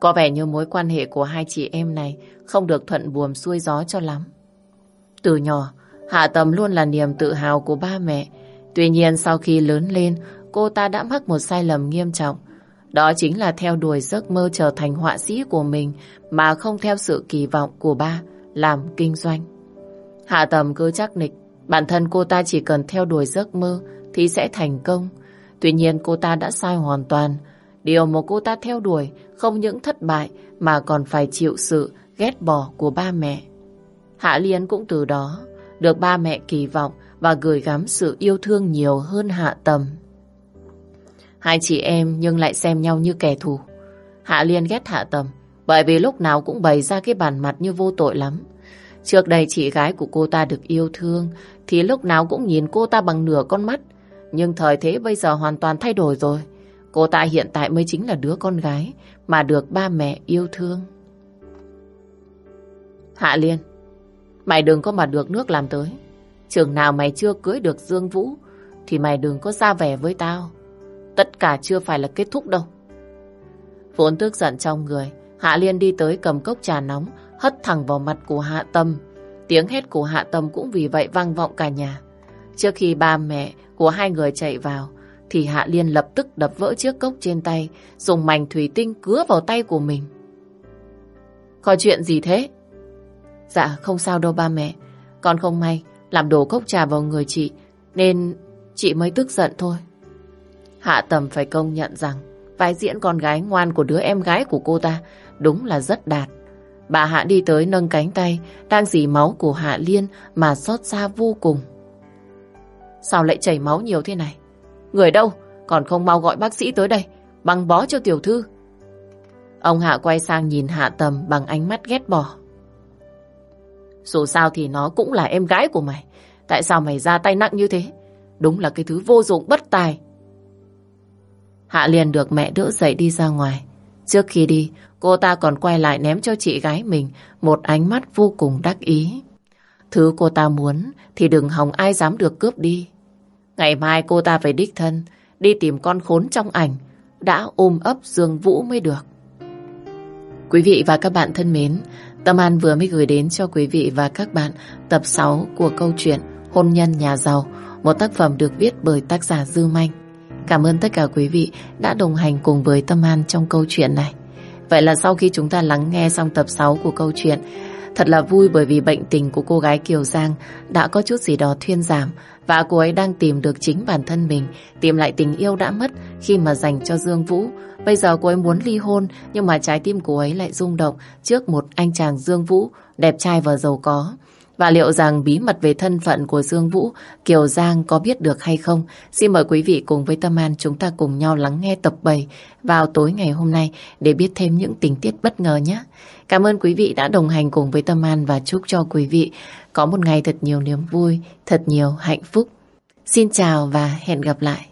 Có vẻ như mối quan hệ của hai chị em này không được thuận buồm xuôi gió cho lắm. Từ nhỏ, Hạ Tầm luôn là niềm tự hào của ba mẹ. Tuy nhiên sau khi lớn lên, cô ta đã mắc một sai lầm nghiêm trọng. Đó chính là theo đuổi giấc mơ trở thành họa sĩ của mình mà không theo sự kỳ vọng của ba làm kinh doanh. Hạ Tầm cứ chắc nịch, bản thân cô ta chỉ cần theo đuổi giấc mơ thì sẽ thành công. Tuy nhiên cô ta đã sai hoàn toàn. Điều mà cô ta theo đuổi không những thất bại mà còn phải chịu sự ghét bỏ của ba mẹ. Hạ Liên cũng từ đó được ba mẹ kỳ vọng và gửi gắm sự yêu thương nhiều hơn Hạ Tầm. Hai chị em nhưng lại xem nhau như kẻ thù. Hạ Liên ghét Hạ Tầm bởi vì lúc nào cũng bày ra cái bản mặt như vô tội lắm. Trước đây chị gái của cô ta được yêu thương thì lúc nào cũng nhìn cô ta bằng nửa con mắt. Nhưng thời thế bây giờ hoàn toàn thay đổi rồi. Cô ta hiện tại mới chính là đứa con gái mà được ba mẹ yêu thương. Hạ Liên, mày đừng có mà được nước làm tới. Trường nào mày chưa cưới được Dương Vũ thì mày đừng có ra vẻ với tao. Tất cả chưa phải là kết thúc đâu. Vốn tức giận trong người, Hạ Liên đi tới cầm cốc trà nóng, hất thẳng vào mặt của Hạ Tâm. Tiếng hét của Hạ Tâm cũng vì vậy vang vọng cả nhà. Trước khi ba mẹ của hai người chạy vào, thì Hạ Liên lập tức đập vỡ chiếc cốc trên tay, dùng mảnh thủy tinh cứa vào tay của mình. Có chuyện gì thế? Dạ không sao đâu ba mẹ, con không may làm đổ cốc trà vào người chị, nên chị mới tức giận thôi. Hạ Tầm phải công nhận rằng vai diễn con gái ngoan của đứa em gái của cô ta đúng là rất đạt. Bà Hạ đi tới nâng cánh tay, đang dì máu của Hạ Liên mà xót xa vô cùng. Sao lại chảy máu nhiều thế này? Người đâu? Còn không mau gọi bác sĩ tới đây, băng bó cho tiểu thư. Ông Hạ quay sang nhìn Hạ Tầm bằng ánh mắt ghét bỏ. Dù sao thì nó cũng là em gái của mày. Tại sao mày ra tay nặng như thế? Đúng là cái thứ vô dụng bất tài. Hạ liền được mẹ đỡ dậy đi ra ngoài. Trước khi đi, cô ta còn quay lại ném cho chị gái mình một ánh mắt vô cùng đắc ý. Thứ cô ta muốn thì đừng hòng ai dám được cướp đi. Ngày mai cô ta phải đích thân đi tìm con khốn trong ảnh đã ôm ấp Dương Vũ mới được. Quý vị và các bạn thân mến, Tâm An vừa mới gửi đến cho quý vị và các bạn tập 6 của câu chuyện Hôn nhân nhà giàu, một tác phẩm được viết bởi tác giả Dư Manh. Cảm ơn tất cả quý vị đã đồng hành cùng với Tâm An trong câu chuyện này. Vậy là sau khi chúng ta lắng nghe xong tập 6 của câu chuyện, thật là vui bởi vì bệnh tình của cô gái Kiều Giang đã có chút gì đó thuyên giảm và cô ấy đang tìm được chính bản thân mình, tìm lại tình yêu đã mất khi mà dành cho Dương Vũ. Bây giờ cô ấy muốn ly hôn nhưng mà trái tim cô ấy lại rung động trước một anh chàng Dương Vũ đẹp trai và giàu có. Và liệu rằng bí mật về thân phận của Dương Vũ, Kiều Giang có biết được hay không? Xin mời quý vị cùng với Tâm An chúng ta cùng nhau lắng nghe tập 7 vào tối ngày hôm nay để biết thêm những tình tiết bất ngờ nhé. Cảm ơn quý vị đã đồng hành cùng với Tâm An và chúc cho quý vị có một ngày thật nhiều niềm vui, thật nhiều hạnh phúc. Xin chào và hẹn gặp lại.